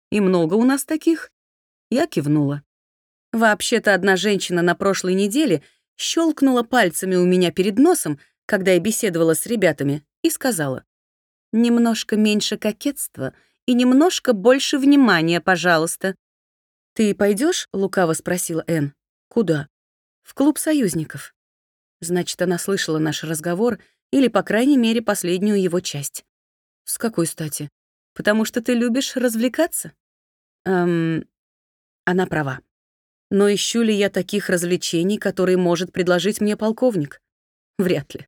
И много у нас таких? Я кивнула. Вообще-то одна женщина на прошлой неделе щелкнула пальцами у меня перед носом, когда я беседовала с ребятами, и сказала, «Немножко меньше кокетства и немножко больше внимания, пожалуйста». «Ты пойдешь? лукаво спросила Энн. «Куда?» «В клуб союзников». Значит, она слышала наш разговор или, по крайней мере, последнюю его часть. С какой стати? Потому что ты любишь развлекаться? Эм, она права. Но ищу ли я таких развлечений, которые может предложить мне полковник? Вряд ли.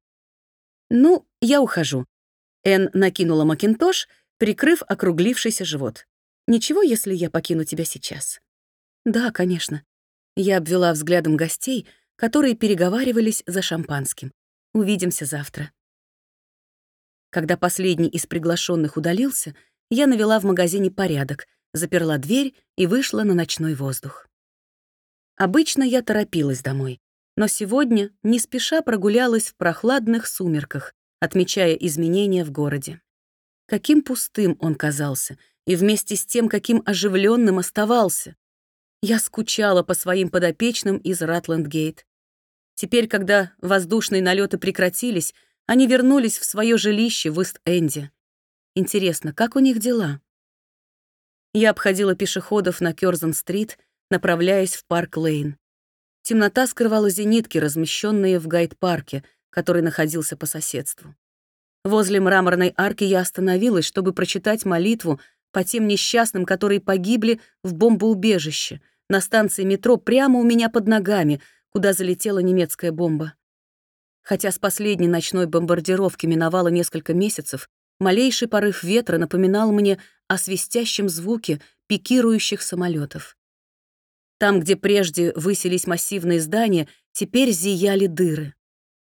Ну, я ухожу. Эн накинула макинтош, прикрыв округлившийся живот. Ничего, если я покину тебя сейчас? Да, конечно. Я обвела взглядом гостей, которые переговаривались за шампанским. Увидимся завтра. Когда последний из приглашенных удалился, я навела в магазине порядок, заперла дверь и вышла на ночной воздух. Обычно я торопилась домой. но сегодня не спеша прогулялась в прохладных сумерках, отмечая изменения в городе. Каким пустым он казался, и вместе с тем, каким оживленным оставался. Я скучала по своим подопечным из Ратландгейт. Теперь, когда воздушные налеты прекратились, они вернулись в свое жилище в Ист-Энде. Интересно, как у них дела? Я обходила пешеходов на Кёрзен-стрит, направляясь в Парк-Лейн. Темнота скрывала зенитки, размещенные в гайд-парке, который находился по соседству. Возле мраморной арки я остановилась, чтобы прочитать молитву по тем несчастным, которые погибли в бомбоубежище, на станции метро прямо у меня под ногами, куда залетела немецкая бомба. Хотя с последней ночной бомбардировки миновало несколько месяцев, малейший порыв ветра напоминал мне о свистящем звуке пикирующих самолетов. Там, где прежде высились массивные здания, теперь зияли дыры.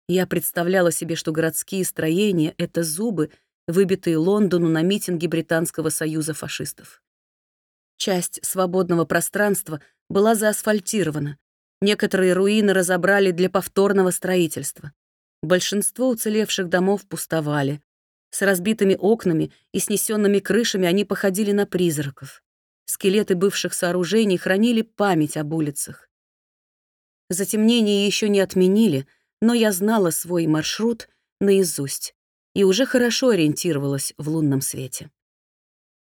Я представляла себе, что городские строения — это зубы, выбитые Лондону на митинге Британского союза фашистов. Часть свободного пространства была заасфальтирована. Некоторые руины разобрали для повторного строительства. Большинство уцелевших домов пустовали. С разбитыми окнами и снесенными крышами они походили на призраков. Скелеты бывших сооружений хранили память об улицах. Затемнение еще не отменили, но я знала свой маршрут наизусть и уже хорошо ориентировалась в лунном свете.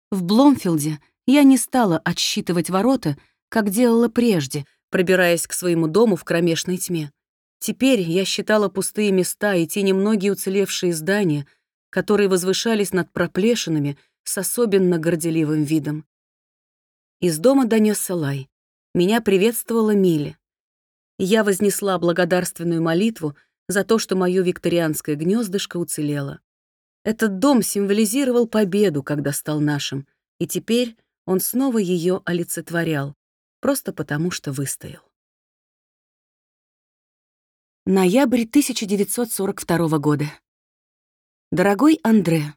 В Бломфилде я не стала отсчитывать ворота, как делала прежде, пробираясь к своему дому в кромешной тьме. Теперь я считала пустые места и те немногие уцелевшие здания, которые возвышались над проплешинами с особенно горделивым видом. Из дома донесся лай. Меня приветствовала Милли. Я вознесла благодарственную молитву за то, что мое викторианское гнездышко уцелело. Этот дом символизировал победу, когда стал нашим, и теперь он снова ее олицетворял, просто потому что выстоял. Ноябрь 1942 года. Дорогой Андре,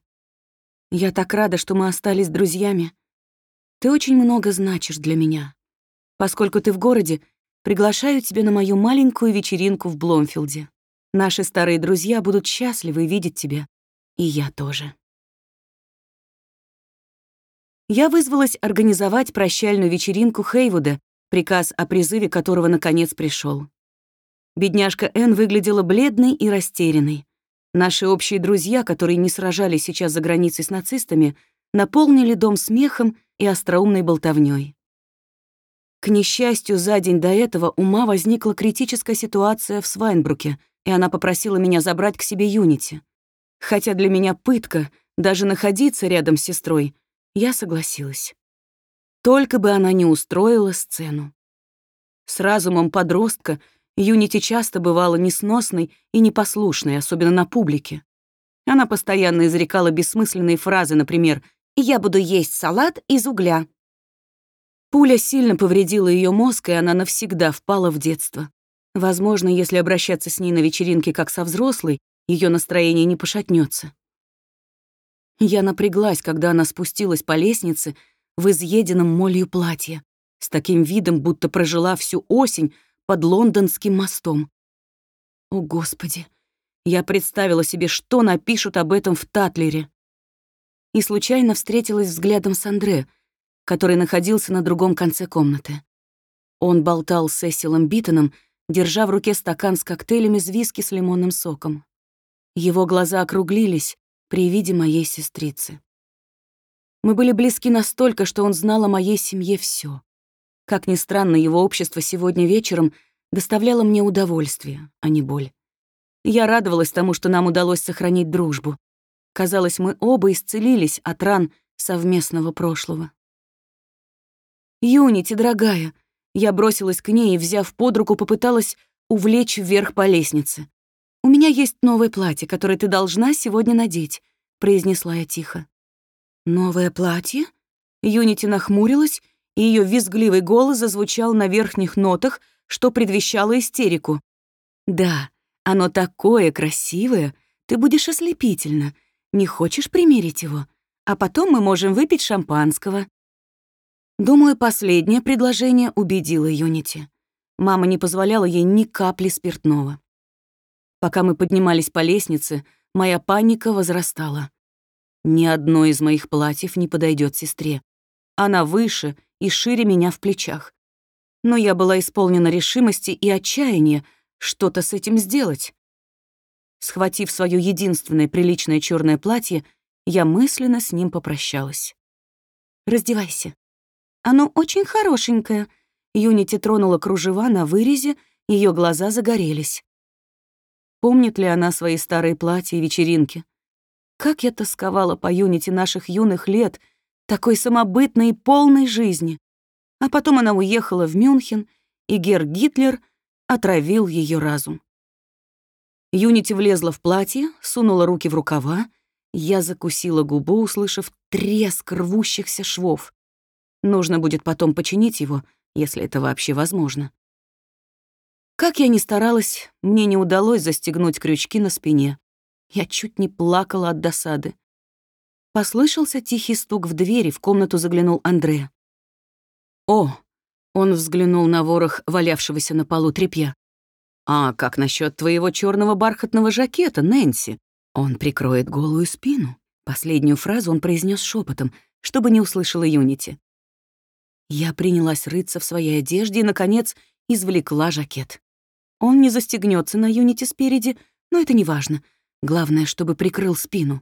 я так рада, что мы остались друзьями. Ты очень много значишь для меня. Поскольку ты в городе, приглашаю тебя на мою маленькую вечеринку в Бломфилде. Наши старые друзья будут счастливы видеть тебя. И я тоже. Я вызвалась организовать прощальную вечеринку Хейвуда, приказ о призыве которого наконец пришел. Бедняжка Энн выглядела бледной и растерянной. Наши общие друзья, которые не сражались сейчас за границей с нацистами, наполнили дом смехом и остроумной болтовнёй. К несчастью, за день до этого у Ма возникла критическая ситуация в Свайнбруке, и она попросила меня забрать к себе Юнити. Хотя для меня пытка даже находиться рядом с сестрой, я согласилась. Только бы она не устроила сцену. С разумом подростка Юнити часто бывала несносной и непослушной, особенно на публике. Она постоянно изрекала бессмысленные фразы, например я буду есть салат из угля». Пуля сильно повредила ее мозг, и она навсегда впала в детство. Возможно, если обращаться с ней на вечеринке как со взрослой, ее настроение не пошатнется. Я напряглась, когда она спустилась по лестнице в изъеденном молью платье, с таким видом, будто прожила всю осень под лондонским мостом. О, Господи! Я представила себе, что напишут об этом в Татлере и случайно встретилась взглядом с Андре, который находился на другом конце комнаты. Он болтал с Эсилом Биттоном, держа в руке стакан с коктейлями из виски с лимонным соком. Его глаза округлились при виде моей сестрицы. Мы были близки настолько, что он знал о моей семье все. Как ни странно, его общество сегодня вечером доставляло мне удовольствие, а не боль. Я радовалась тому, что нам удалось сохранить дружбу, Казалось, мы оба исцелились от ран совместного прошлого. «Юнити, дорогая!» Я бросилась к ней и, взяв под руку, попыталась увлечь вверх по лестнице. «У меня есть новое платье, которое ты должна сегодня надеть», — произнесла я тихо. «Новое платье?» Юнити нахмурилась, и ее визгливый голос зазвучал на верхних нотах, что предвещало истерику. «Да, оно такое красивое, ты будешь ослепительна. Не хочешь примерить его? А потом мы можем выпить шампанского». Думаю, последнее предложение убедило Юнити. Мама не позволяла ей ни капли спиртного. Пока мы поднимались по лестнице, моя паника возрастала. Ни одно из моих платьев не подойдет сестре. Она выше и шире меня в плечах. Но я была исполнена решимости и отчаяния что-то с этим сделать. Схватив свое единственное приличное черное платье, я мысленно с ним попрощалась. «Раздевайся. Оно очень хорошенькое». Юнити тронула кружева на вырезе, ее глаза загорелись. Помнит ли она свои старые платья и вечеринки? Как я тосковала по Юнити наших юных лет, такой самобытной и полной жизни. А потом она уехала в Мюнхен, и Гер Гитлер отравил ее разум. Юнити влезла в платье, сунула руки в рукава. Я закусила губу, услышав треск рвущихся швов. Нужно будет потом починить его, если это вообще возможно. Как я ни старалась, мне не удалось застегнуть крючки на спине. Я чуть не плакала от досады. Послышался тихий стук в двери, в комнату заглянул Андре. «О!» — он взглянул на ворох, валявшегося на полу тряпья. «А как насчет твоего черного бархатного жакета, Нэнси? Он прикроет голую спину». Последнюю фразу он произнес шепотом, чтобы не услышала Юнити. Я принялась рыться в своей одежде и, наконец, извлекла жакет. Он не застегнется на Юнити спереди, но это не важно. Главное, чтобы прикрыл спину.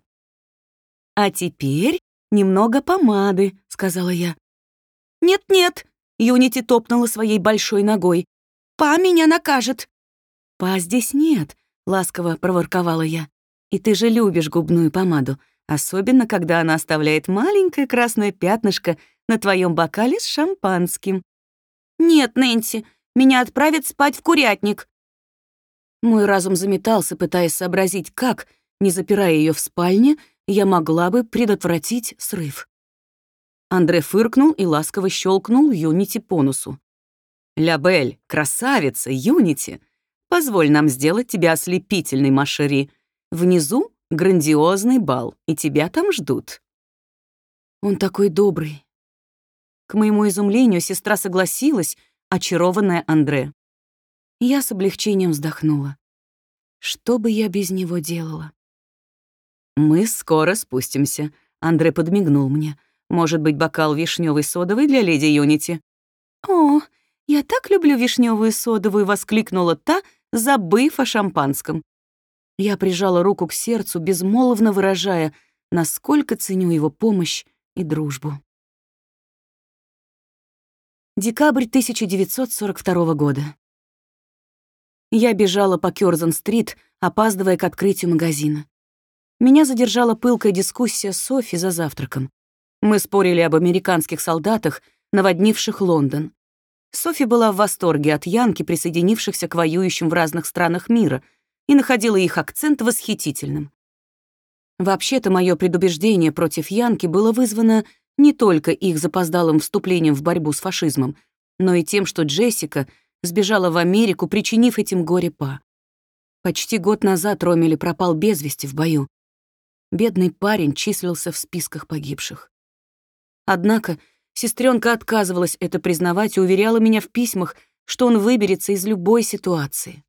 «А теперь немного помады», — сказала я. «Нет-нет», — Юнити топнула своей большой ногой. «Па меня накажет». «Па здесь нет», — ласково проворковала я. «И ты же любишь губную помаду, особенно когда она оставляет маленькое красное пятнышко на твоем бокале с шампанским». «Нет, Нэнси, меня отправят спать в курятник». Мой разум заметался, пытаясь сообразить, как, не запирая ее в спальне, я могла бы предотвратить срыв. Андре фыркнул и ласково щелкнул Юнити по носу. «Лябель, красавица, Юнити!» Позволь нам сделать тебя ослепительной, Машери. Внизу грандиозный бал, и тебя там ждут». Он такой добрый. К моему изумлению сестра согласилась, очарованная Андре. Я с облегчением вздохнула. Что бы я без него делала? «Мы скоро спустимся», — Андре подмигнул мне. «Может быть, бокал вишневой содовой для леди Юнити?» «О, я так люблю вишневую содовую!» — воскликнула та, забыв о шампанском. Я прижала руку к сердцу, безмолвно выражая, насколько ценю его помощь и дружбу. Декабрь 1942 года. Я бежала по Кёрзен-стрит, опаздывая к открытию магазина. Меня задержала пылкая дискуссия с Софи за завтраком. Мы спорили об американских солдатах, наводнивших Лондон. Софи была в восторге от янки, присоединившихся к воюющим в разных странах мира, и находила их акцент восхитительным. Вообще-то мое предубеждение против янки было вызвано не только их запоздалым вступлением в борьбу с фашизмом, но и тем, что Джессика сбежала в Америку, причинив этим горе Па. Почти год назад Ромели пропал без вести в бою. Бедный парень числился в списках погибших. Однако Сестренка отказывалась это признавать и уверяла меня в письмах, что он выберется из любой ситуации.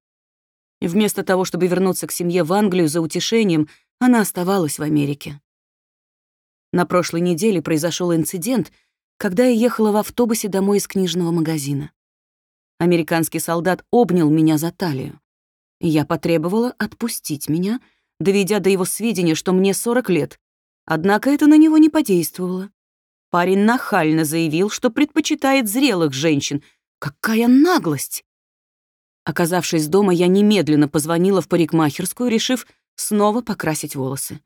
Вместо того, чтобы вернуться к семье в Англию за утешением, она оставалась в Америке. На прошлой неделе произошел инцидент, когда я ехала в автобусе домой из книжного магазина. Американский солдат обнял меня за талию. Я потребовала отпустить меня, доведя до его сведения, что мне 40 лет. Однако это на него не подействовало. Парень нахально заявил, что предпочитает зрелых женщин. Какая наглость! Оказавшись дома, я немедленно позвонила в парикмахерскую, решив снова покрасить волосы.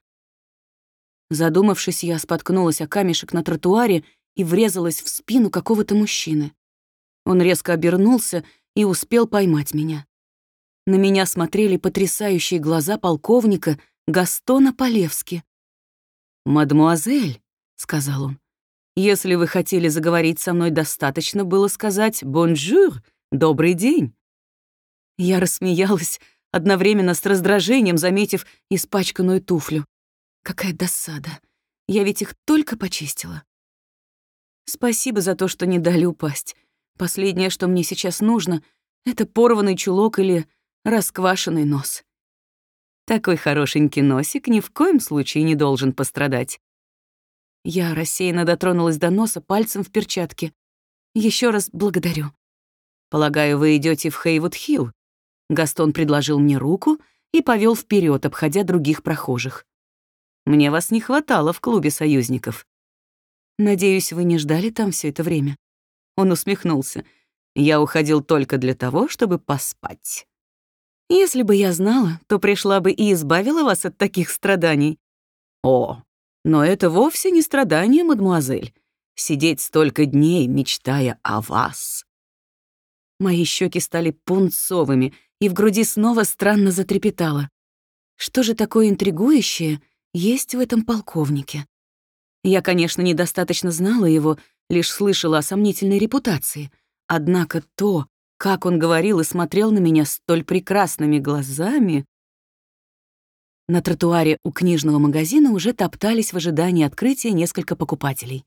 Задумавшись, я споткнулась о камешек на тротуаре и врезалась в спину какого-то мужчины. Он резко обернулся и успел поймать меня. На меня смотрели потрясающие глаза полковника Гастона Полевски. «Мадмуазель», — сказал он, если вы хотели заговорить со мной, достаточно было сказать «бонжур», «добрый день». Я рассмеялась, одновременно с раздражением заметив испачканную туфлю. Какая досада. Я ведь их только почистила. Спасибо за то, что не дали упасть. Последнее, что мне сейчас нужно, Это порванный чулок или расквашенный нос. Такой хорошенький носик ни в коем случае не должен пострадать. Я рассеянно дотронулась до носа пальцем в перчатке. Еще раз благодарю. Полагаю, вы идете в Хейвуд-Хилл. Гастон предложил мне руку и повел вперед, обходя других прохожих. Мне вас не хватало в клубе союзников. Надеюсь, вы не ждали там все это время. Он усмехнулся. Я уходил только для того, чтобы поспать. Если бы я знала, то пришла бы и избавила вас от таких страданий. О, но это вовсе не страдание, мадмуазель. Сидеть столько дней, мечтая о вас. Мои щеки стали пунцовыми, и в груди снова странно затрепетало. Что же такое интригующее есть в этом полковнике? Я, конечно, недостаточно знала его, лишь слышала о сомнительной репутации. Однако то, как он говорил и смотрел на меня столь прекрасными глазами... На тротуаре у книжного магазина уже топтались в ожидании открытия несколько покупателей.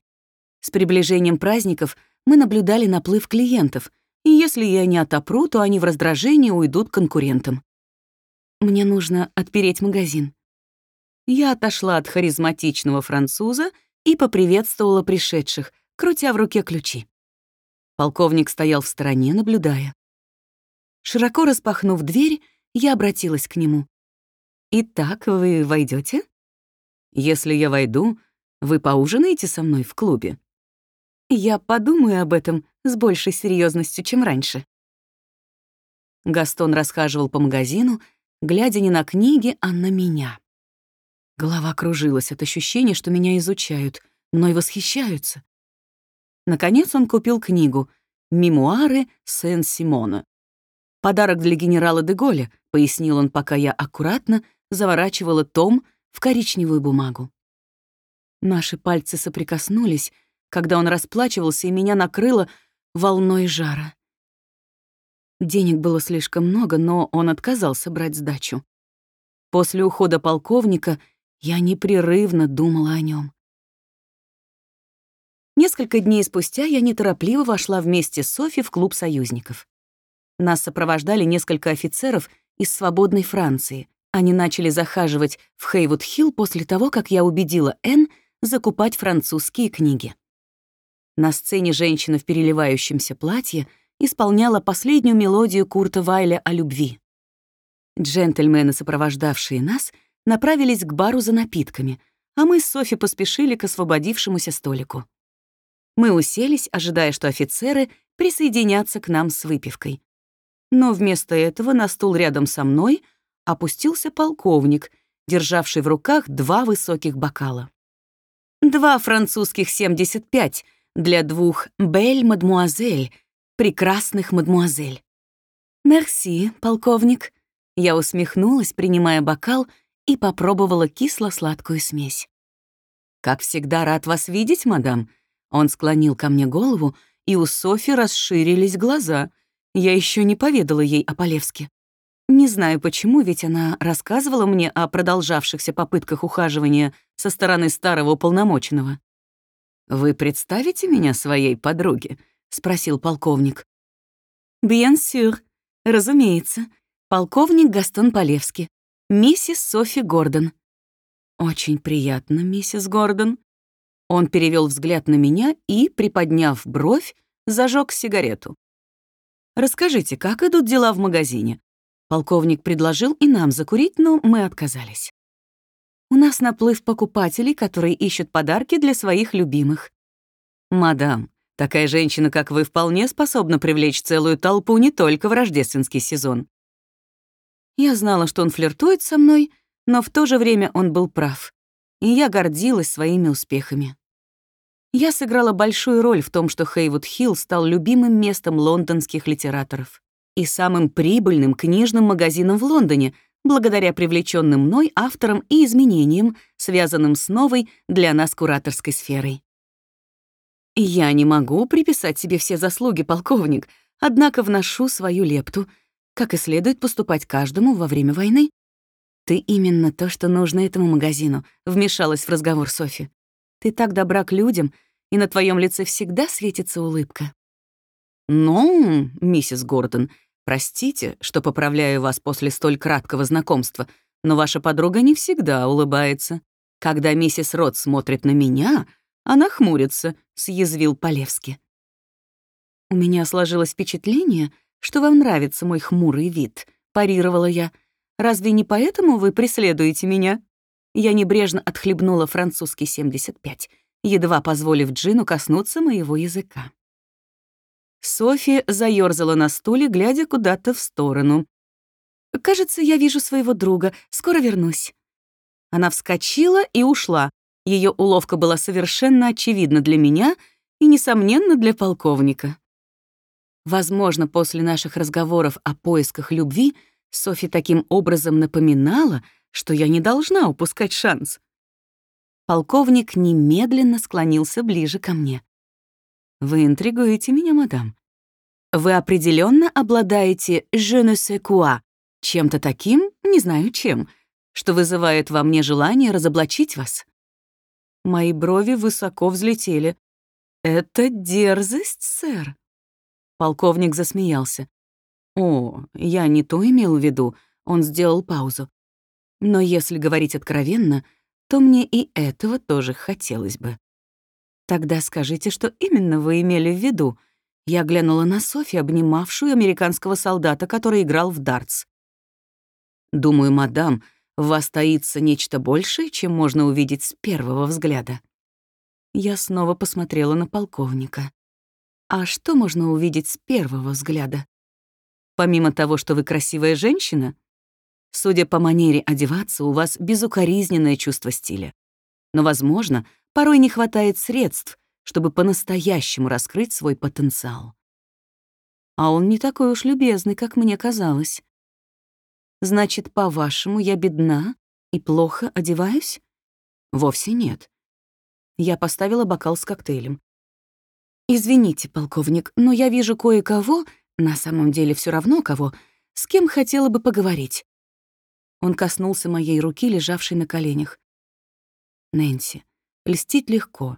С приближением праздников мы наблюдали наплыв клиентов, и если я не отопру, то они в раздражении уйдут к конкурентам. Мне нужно отпереть магазин. Я отошла от харизматичного француза и поприветствовала пришедших, крутя в руке ключи. Полковник стоял в стороне, наблюдая. Широко распахнув дверь, я обратилась к нему. «Итак, вы войдете? Если я войду, вы поужинаете со мной в клубе?» Я подумаю об этом с большей серьезностью, чем раньше. Гастон расхаживал по магазину, глядя не на книги, а на меня. Голова кружилась от ощущения, что меня изучают, мной восхищаются. Наконец он купил книгу «Мемуары Сен-Симона». «Подарок для генерала де Голля», — пояснил он, пока я аккуратно заворачивала том в коричневую бумагу. Наши пальцы соприкоснулись, когда он расплачивался, и меня накрыло волной жара. Денег было слишком много, но он отказался брать сдачу. После ухода полковника я непрерывно думала о нем. Несколько дней спустя я неторопливо вошла вместе с Софи в клуб союзников. Нас сопровождали несколько офицеров из свободной Франции. Они начали захаживать в Хейвуд-Хилл после того, как я убедила Энн закупать французские книги. На сцене женщина в переливающемся платье исполняла последнюю мелодию Курта Вайля о любви. Джентльмены, сопровождавшие нас, направились к бару за напитками, а мы с Софи поспешили к освободившемуся столику. Мы уселись, ожидая, что офицеры присоединятся к нам с выпивкой. Но вместо этого на стул рядом со мной опустился полковник, державший в руках два высоких бокала. Два французских 75 для двух «Бель-мадмуазель», прекрасных мадмуазель. «Мерси, полковник». Я усмехнулась, принимая бокал, и попробовала кисло-сладкую смесь. «Как всегда рад вас видеть, мадам». Он склонил ко мне голову, и у Софи расширились глаза. Я еще не поведала ей о Полевске. Не знаю почему, ведь она рассказывала мне о продолжавшихся попытках ухаживания со стороны старого уполномоченного. «Вы представите меня своей подруге?» — спросил полковник. «Bien sûr, разумеется. Полковник Гастон Полевский. Миссис Софи Гордон». «Очень приятно, миссис Гордон». Он перевел взгляд на меня и, приподняв бровь, зажег сигарету. «Расскажите, как идут дела в магазине?» Полковник предложил и нам закурить, но мы отказались. У нас наплыв покупателей, которые ищут подарки для своих любимых. Мадам, такая женщина, как вы, вполне способна привлечь целую толпу не только в рождественский сезон. Я знала, что он флиртует со мной, но в то же время он был прав, и я гордилась своими успехами. Я сыграла большую роль в том, что Хейвуд-Хилл стал любимым местом лондонских литераторов и самым прибыльным книжным магазином в Лондоне — благодаря привлеченным мной авторам и изменениям, связанным с новой для нас кураторской сферой. Я не могу приписать себе все заслуги, полковник, однако вношу свою лепту, как и следует поступать каждому во время войны. Ты именно то, что нужно этому магазину, вмешалась в разговор Софи. Ты так добра к людям, и на твоем лице всегда светится улыбка. «Ну, миссис Гордон», Простите, что поправляю вас после столь краткого знакомства, но ваша подруга не всегда улыбается. Когда миссис Рот смотрит на меня, она хмурится», — съязвил Полевски. «У меня сложилось впечатление, что вам нравится мой хмурый вид», — парировала я. «Разве не поэтому вы преследуете меня?» Я небрежно отхлебнула французский 75, едва позволив Джину коснуться моего языка. Софи заёрзала на стуле, глядя куда-то в сторону. «Кажется, я вижу своего друга. Скоро вернусь». Она вскочила и ушла. Ее уловка была совершенно очевидна для меня и, несомненно, для полковника. Возможно, после наших разговоров о поисках любви Софи таким образом напоминала, что я не должна упускать шанс. Полковник немедленно склонился ближе ко мне. «Вы интригуете меня, мадам. Вы определенно обладаете «je ne sais quoi», чем-то таким, не знаю чем, что вызывает во мне желание разоблачить вас». Мои брови высоко взлетели. «Это дерзость, сэр?» Полковник засмеялся. «О, я не то имел в виду», — он сделал паузу. «Но если говорить откровенно, то мне и этого тоже хотелось бы». «Тогда скажите, что именно вы имели в виду?» Я глянула на Софи, обнимавшую американского солдата, который играл в дартс. «Думаю, мадам, в вас таится нечто большее, чем можно увидеть с первого взгляда». Я снова посмотрела на полковника. А что можно увидеть с первого взгляда? Помимо того, что вы красивая женщина, судя по манере одеваться, у вас безукоризненное чувство стиля. Но, возможно, порой не хватает средств, чтобы по-настоящему раскрыть свой потенциал. А он не такой уж любезный, как мне казалось. Значит, по-вашему, я бедна и плохо одеваюсь? Вовсе нет. Я поставила бокал с коктейлем. «Извините, полковник, но я вижу кое-кого, на самом деле все равно кого, с кем хотела бы поговорить». Он коснулся моей руки, лежавшей на коленях. «Нэнси, льстить легко.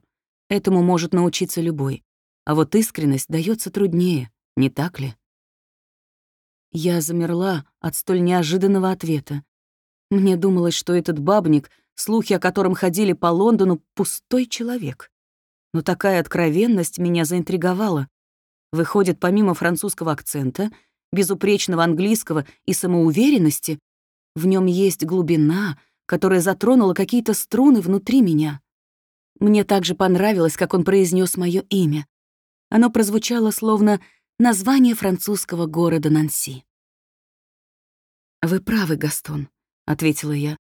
Этому может научиться любой. А вот искренность дается труднее, не так ли?» Я замерла от столь неожиданного ответа. Мне думалось, что этот бабник, слухи о котором ходили по Лондону, пустой человек. Но такая откровенность меня заинтриговала. Выходит, помимо французского акцента, безупречного английского и самоуверенности, в нем есть глубина, которая затронула какие-то струны внутри меня. Мне также понравилось, как он произнес мое имя. Оно прозвучало словно название французского города Нанси. «Вы правы, Гастон», — ответила я.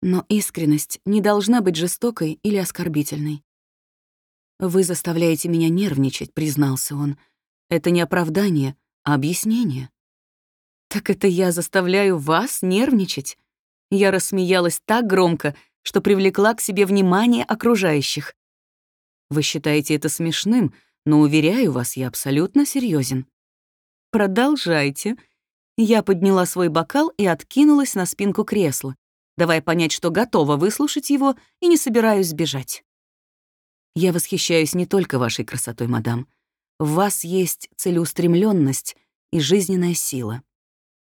«Но искренность не должна быть жестокой или оскорбительной. «Вы заставляете меня нервничать», — признался он. «Это не оправдание, а объяснение». «Так это я заставляю вас нервничать?» Я рассмеялась так громко, что привлекла к себе внимание окружающих. «Вы считаете это смешным, но, уверяю вас, я абсолютно серьезен. «Продолжайте». Я подняла свой бокал и откинулась на спинку кресла, давая понять, что готова выслушать его и не собираюсь сбежать. Я восхищаюсь не только вашей красотой, мадам. В вас есть целеустремленность и жизненная сила.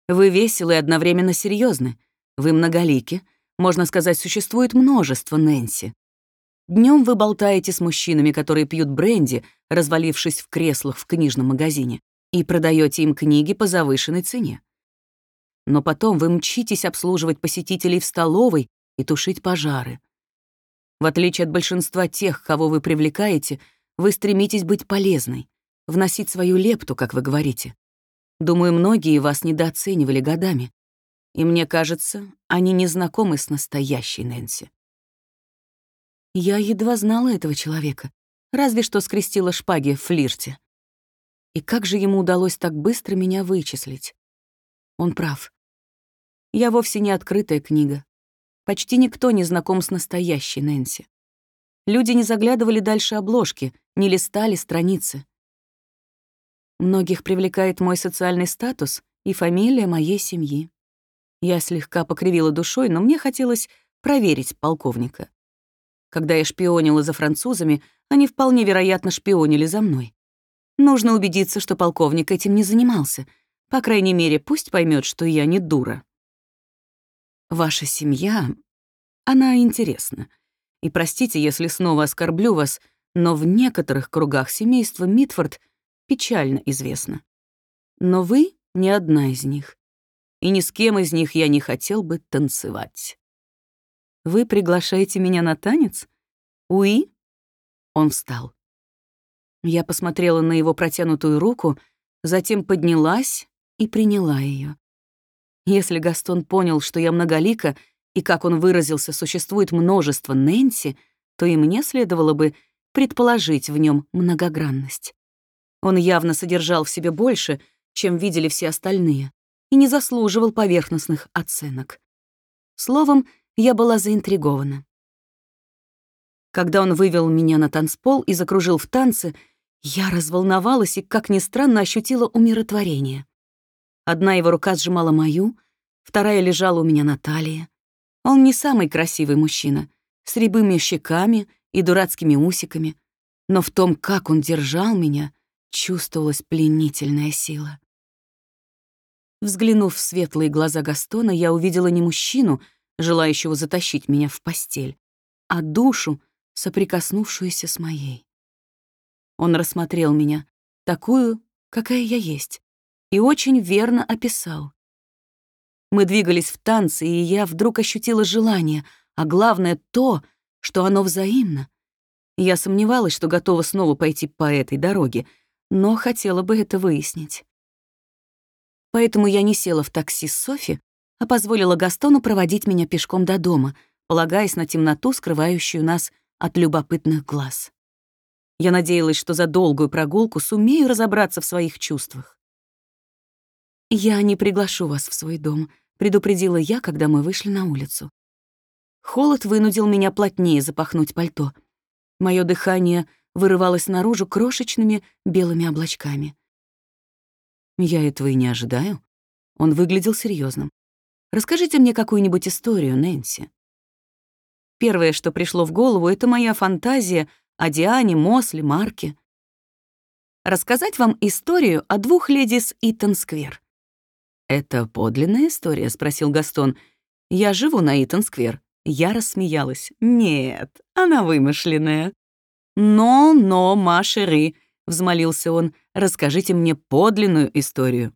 Вы веселы и одновременно серьезны. Вы многолики. Можно сказать, существует множество Нэнси. Днем вы болтаете с мужчинами, которые пьют бренди, развалившись в креслах в книжном магазине, и продаете им книги по завышенной цене. Но потом вы мчитесь обслуживать посетителей в столовой и тушить пожары. В отличие от большинства тех, кого вы привлекаете, вы стремитесь быть полезной, вносить свою лепту, как вы говорите. Думаю, многие вас недооценивали годами. И мне кажется, они не знакомы с настоящей Нэнси. Я едва знала этого человека, разве что скрестила шпаги в флирте. И как же ему удалось так быстро меня вычислить? Он прав. Я вовсе не открытая книга. Почти никто не знаком с настоящей Нэнси. Люди не заглядывали дальше обложки, не листали страницы. Многих привлекает мой социальный статус и фамилия моей семьи. Я слегка покривила душой, но мне хотелось проверить полковника. Когда я шпионила за французами, они вполне вероятно шпионили за мной. Нужно убедиться, что полковник этим не занимался, По крайней мере, пусть поймет, что я не дура. Ваша семья, она интересна. И простите, если снова оскорблю вас, но в некоторых кругах семейства Митфорд печально известно. Но вы не одна из них. И ни с кем из них я не хотел бы танцевать. Вы приглашаете меня на танец? Уи? Он встал. Я посмотрела на его протянутую руку, затем поднялась и приняла ее. Если Гастон понял, что я многолика, и, как он выразился, существует множество Нэнси, то и мне следовало бы предположить в нем многогранность. Он явно содержал в себе больше, чем видели все остальные, и не заслуживал поверхностных оценок. Словом, я была заинтригована. Когда он вывел меня на танцпол и закружил в танце, я разволновалась и, как ни странно, ощутила умиротворение. Одна его рука сжимала мою, вторая лежала у меня на талии. Он не самый красивый мужчина, с рябыми щеками и дурацкими усиками, но в том, как он держал меня, чувствовалась пленительная сила. Взглянув в светлые глаза Гастона, я увидела не мужчину, желающего затащить меня в постель, а душу, соприкоснувшуюся с моей. Он рассмотрел меня, такую, какая я есть, и очень верно описал. Мы двигались в танце, и я вдруг ощутила желание, а главное то, что оно взаимно. Я сомневалась, что готова снова пойти по этой дороге, но хотела бы это выяснить. Поэтому я не села в такси с Софи, а позволила Гастону проводить меня пешком до дома, полагаясь на темноту, скрывающую нас от любопытных глаз. Я надеялась, что за долгую прогулку сумею разобраться в своих чувствах. «Я не приглашу вас в свой дом», — предупредила я, когда мы вышли на улицу. Холод вынудил меня плотнее запахнуть пальто. Мое дыхание вырывалось наружу крошечными белыми облачками. Я этого и не ожидаю. Он выглядел серьезным. Расскажите мне какую-нибудь историю, Нэнси. Первое, что пришло в голову, это моя фантазия о Диане, Мосле, Марке. Рассказать вам историю о двух леди с Итон-сквер. «Это подлинная история?» — спросил Гастон. «Я живу на Итон-сквер». Я рассмеялась. «Нет, она вымышленная». «Но, но, Машери», — взмолился он, — «расскажите мне подлинную историю».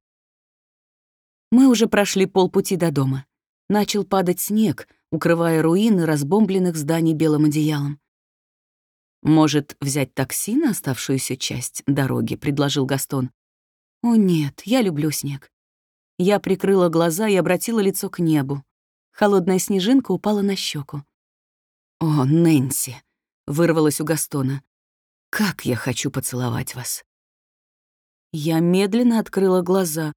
Мы уже прошли полпути до дома. Начал падать снег, укрывая руины разбомбленных зданий белым одеялом. «Может, взять такси на оставшуюся часть дороги?» — предложил Гастон. «О нет, я люблю снег. Я прикрыла глаза и обратила лицо к небу. Холодная снежинка упала на щеку. «О, Нэнси!» — вырвалась у Гастона. «Как я хочу поцеловать вас!» Я медленно открыла глаза.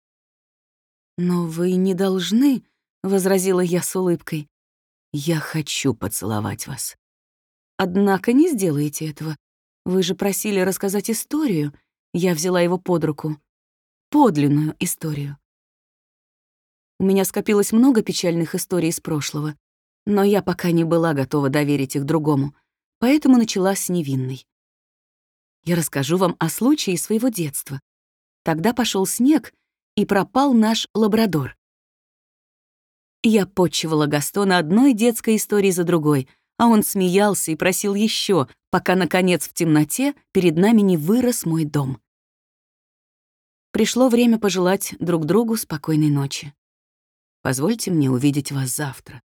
«Но вы не должны», — возразила я с улыбкой. «Я хочу поцеловать вас». «Однако не сделаете этого. Вы же просили рассказать историю». Я взяла его под руку. Подлинную историю. У меня скопилось много печальных историй из прошлого, но я пока не была готова доверить их другому, поэтому начала с невинной. Я расскажу вам о случае своего детства. Тогда пошел снег, и пропал наш лабрадор. Я подчивала Гастона одной детской историей за другой, а он смеялся и просил еще, пока, наконец, в темноте перед нами не вырос мой дом. Пришло время пожелать друг другу спокойной ночи. Позвольте мне увидеть вас завтра».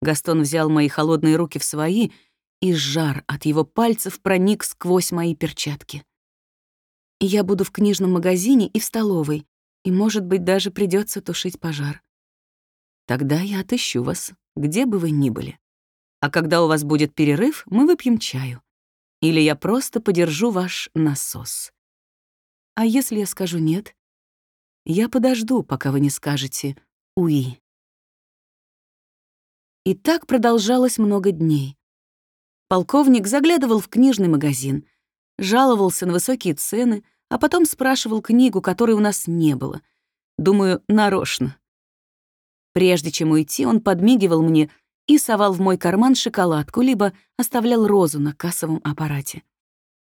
Гастон взял мои холодные руки в свои, и жар от его пальцев проник сквозь мои перчатки. «Я буду в книжном магазине и в столовой, и, может быть, даже придется тушить пожар. Тогда я отыщу вас, где бы вы ни были. А когда у вас будет перерыв, мы выпьем чаю. Или я просто подержу ваш насос. А если я скажу «нет», я подожду, пока вы не скажете Уи. И так продолжалось много дней. Полковник заглядывал в книжный магазин, жаловался на высокие цены, а потом спрашивал книгу, которой у нас не было. Думаю, нарочно. Прежде чем уйти, он подмигивал мне и совал в мой карман шоколадку, либо оставлял розу на кассовом аппарате.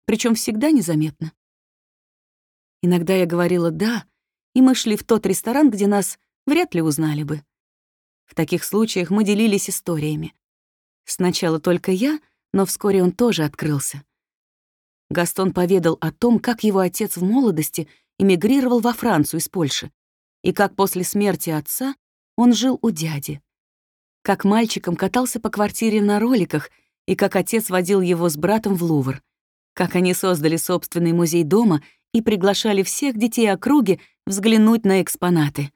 Причем всегда незаметно. Иногда я говорила «да», и мы шли в тот ресторан, где нас вряд ли узнали бы. В таких случаях мы делились историями. Сначала только я, но вскоре он тоже открылся. Гастон поведал о том, как его отец в молодости эмигрировал во Францию из Польши, и как после смерти отца он жил у дяди. Как мальчиком катался по квартире на роликах, и как отец водил его с братом в Лувр. Как они создали собственный музей дома и приглашали всех детей округи взглянуть на экспонаты.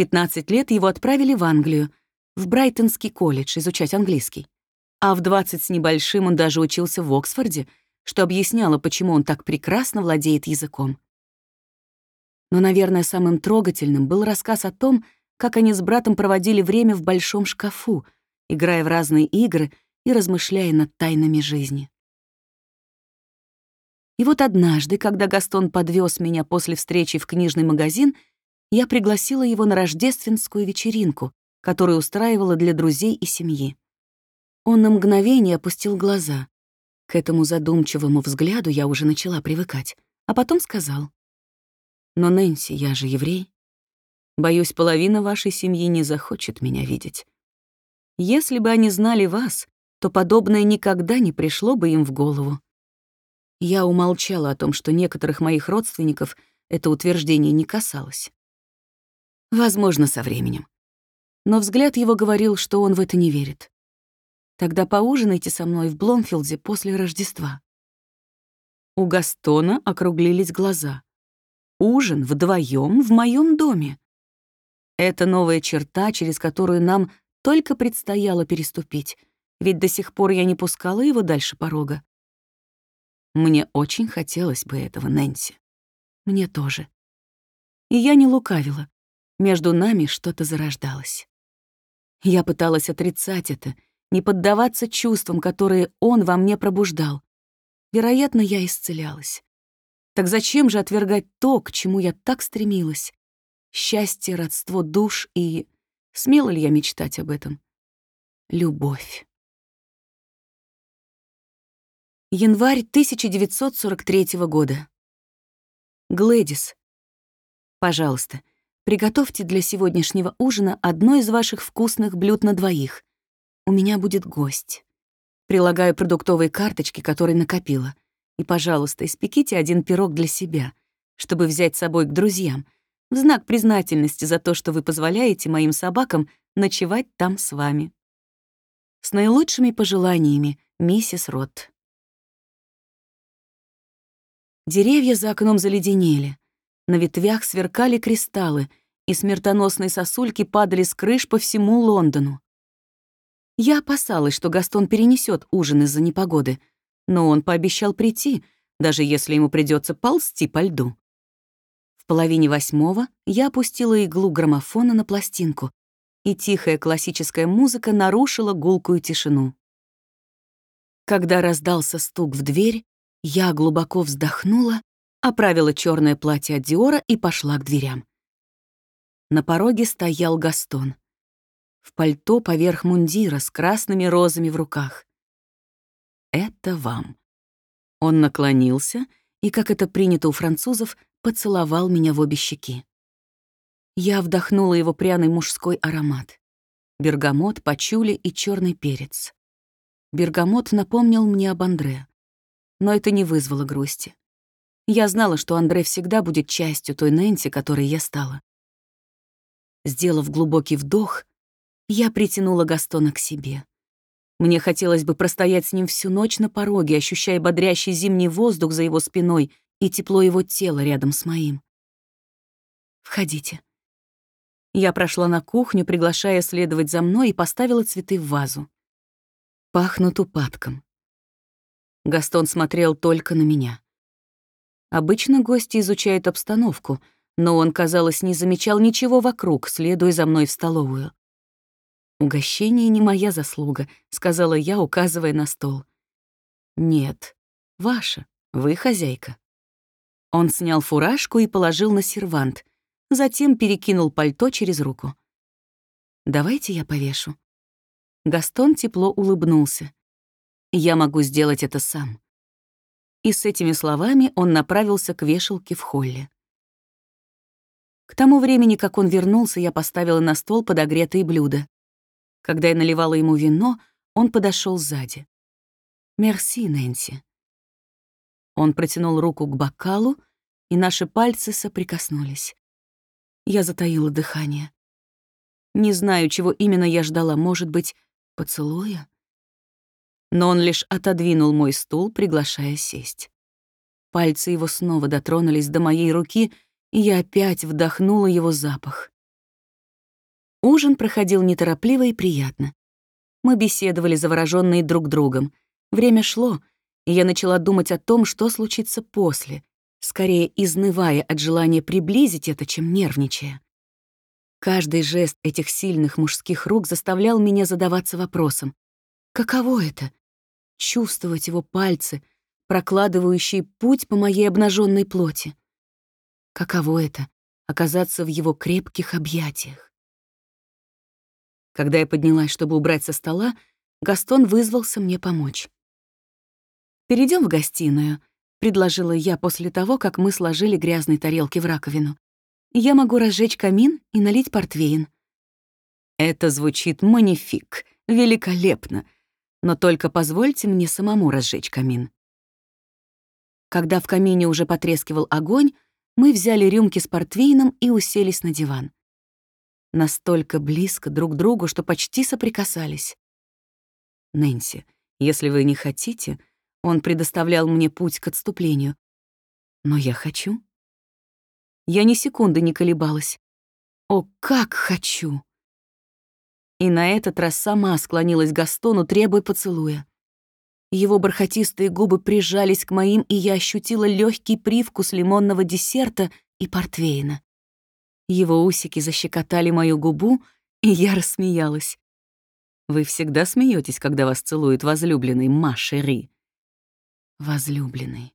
В 15 лет его отправили в Англию, в Брайтонский колледж изучать английский. А в 20 с небольшим он даже учился в Оксфорде, что объясняло, почему он так прекрасно владеет языком. Но, наверное, самым трогательным был рассказ о том, как они с братом проводили время в большом шкафу, играя в разные игры и размышляя над тайнами жизни. И вот однажды, когда Гастон подвез меня после встречи в книжный магазин, я пригласила его на рождественскую вечеринку, которую устраивала для друзей и семьи. Он на мгновение опустил глаза. К этому задумчивому взгляду я уже начала привыкать, а потом сказал. «Но, Нэнси, я же еврей. Боюсь, половина вашей семьи не захочет меня видеть. Если бы они знали вас, то подобное никогда не пришло бы им в голову. Я умолчала о том, что некоторых моих родственников это утверждение не касалось. Возможно, со временем. Но взгляд его говорил, что он в это не верит. Тогда поужинайте со мной в Бломфилде после Рождества. У Гастона округлились глаза. Ужин вдвоем в моем доме. Это новая черта, через которую нам только предстояло переступить, ведь до сих пор я не пускала его дальше порога. Мне очень хотелось бы этого, Нэнси. Мне тоже. И я не лукавила. Между нами что-то зарождалось. Я пыталась отрицать это, не поддаваться чувствам, которые он во мне пробуждал. Вероятно, я исцелялась. Так зачем же отвергать то, к чему я так стремилась? Счастье, родство душ и... Смела ли я мечтать об этом? Любовь. Январь 1943 года. Глэдис, пожалуйста, приготовьте для сегодняшнего ужина одно из ваших вкусных блюд на двоих. У меня будет гость. Прилагаю продуктовые карточки, которые накопила. И, пожалуйста, испеките один пирог для себя, чтобы взять с собой к друзьям, в знак признательности за то, что вы позволяете моим собакам ночевать там с вами. С наилучшими пожеланиями, миссис Ротт. Деревья за окном заледенели. На ветвях сверкали кристаллы, и смертоносные сосульки падали с крыш по всему Лондону. Я опасалась, что Гастон перенесет ужин из-за непогоды, но он пообещал прийти, даже если ему придется ползти по льду. В половине восьмого я опустила иглу граммофона на пластинку, и тихая классическая музыка нарушила гулкую тишину. Когда раздался стук в дверь, я глубоко вздохнула, оправила черное платье от Диора и пошла к дверям. На пороге стоял Гастон. В пальто поверх мундира с красными розами в руках. «Это вам». Он наклонился и, как это принято у французов, поцеловал меня в обе щеки. Я вдохнула его пряный мужской аромат. Бергамот, пачули и черный перец. Бергамот напомнил мне об Андре но это не вызвало грусти. Я знала, что Андре всегда будет частью той Нэнси, которой я стала. Сделав глубокий вдох, я притянула Гастона к себе. Мне хотелось бы простоять с ним всю ночь на пороге, ощущая бодрящий зимний воздух за его спиной и тепло его тела рядом с моим. «Входите». Я прошла на кухню, приглашая следовать за мной, и поставила цветы в вазу. Пахнут упадком. Гастон смотрел только на меня. Обычно гости изучают обстановку, но он, казалось, не замечал ничего вокруг, следуя за мной в столовую. «Угощение не моя заслуга», — сказала я, указывая на стол. «Нет, ваша, вы хозяйка». Он снял фуражку и положил на сервант, затем перекинул пальто через руку. «Давайте я повешу». Гастон тепло улыбнулся. Я могу сделать это сам. И с этими словами он направился к вешалке в холле. К тому времени, как он вернулся, я поставила на стол подогретые блюда. Когда я наливала ему вино, он подошел сзади. «Мерси, Нэнси». Он протянул руку к бокалу, и наши пальцы соприкоснулись. Я затаила дыхание. Не знаю, чего именно я ждала, может быть, поцелуя? Но он лишь отодвинул мой стул, приглашая сесть. Пальцы его снова дотронулись до моей руки, и я опять вдохнула его запах. Ужин проходил неторопливо и приятно. Мы беседовали, заворожённые друг другом. Время шло, и я начала думать о том, что случится после, скорее изнывая от желания приблизить это, чем нервничая. Каждый жест этих сильных мужских рук заставлял меня задаваться вопросом. Каково это — чувствовать его пальцы, прокладывающие путь по моей обнаженной плоти? Каково это — оказаться в его крепких объятиях? Когда я поднялась, чтобы убрать со стола, Гастон вызвался мне помочь. Перейдем в гостиную», — предложила я после того, как мы сложили грязные тарелки в раковину. «Я могу разжечь камин и налить портвейн». «Это звучит манифик, великолепно, но только позвольте мне самому разжечь камин». Когда в камине уже потрескивал огонь, мы взяли рюмки с портвейном и уселись на диван. Настолько близко друг к другу, что почти соприкасались. «Нэнси, если вы не хотите, он предоставлял мне путь к отступлению. Но я хочу. Я ни секунды не колебалась. О, как хочу! И на этот раз сама склонилась к Гастону, требуя поцелуя. Его бархатистые губы прижались к моим, и я ощутила легкий привкус лимонного десерта и портвейна. Его усики защекотали мою губу, и я рассмеялась. «Вы всегда смеетесь, когда вас целует возлюбленный Машери?» «Возлюбленный».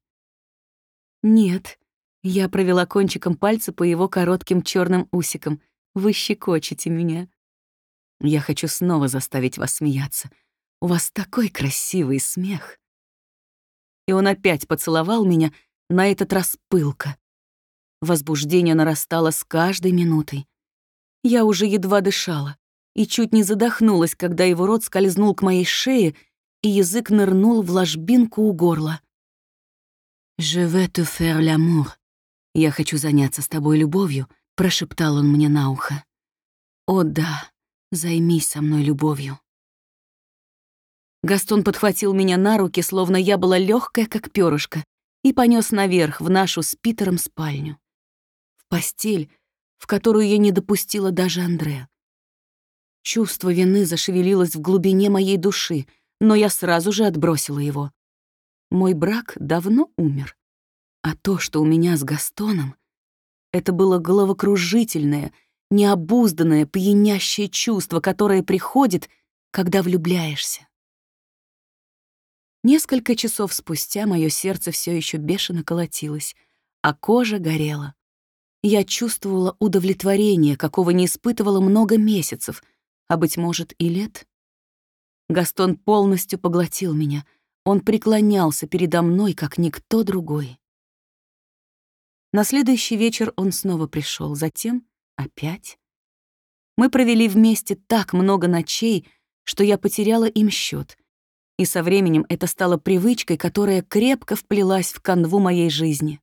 «Нет», — я провела кончиком пальца по его коротким черным усикам. «Вы щекочете меня». «Я хочу снова заставить вас смеяться», у вас такой красивый смех. И он опять поцеловал меня, на этот раз пылко. Возбуждение нарастало с каждой минутой. Я уже едва дышала и чуть не задохнулась, когда его рот скользнул к моей шее, и язык нырнул в ложбинку у горла. «Je vais te faire l'amour». «Я хочу заняться с тобой любовью», — прошептал он мне на ухо. «О да, займись со мной любовью». Гастон подхватил меня на руки, словно я была легкая, как перышко, и понес наверх, в нашу с Питером спальню. В постель, в которую я не допустила даже Андре. Чувство вины зашевелилось в глубине моей души, но я сразу же отбросила его. Мой брак давно умер. А то, что у меня с Гастоном, это было головокружительное, необузданное, пьянящее чувство, которое приходит, когда влюбляешься. Несколько часов спустя мое сердце все еще бешено колотилось, а кожа горела. Я чувствовала удовлетворение, какого не испытывала много месяцев, а, быть может, и лет. Гастон полностью поглотил меня. Он преклонялся передо мной, как никто другой. На следующий вечер он снова пришел, затем опять. Мы провели вместе так много ночей, что я потеряла им счет, и со временем это стало привычкой, которая крепко вплелась в канву моей жизни.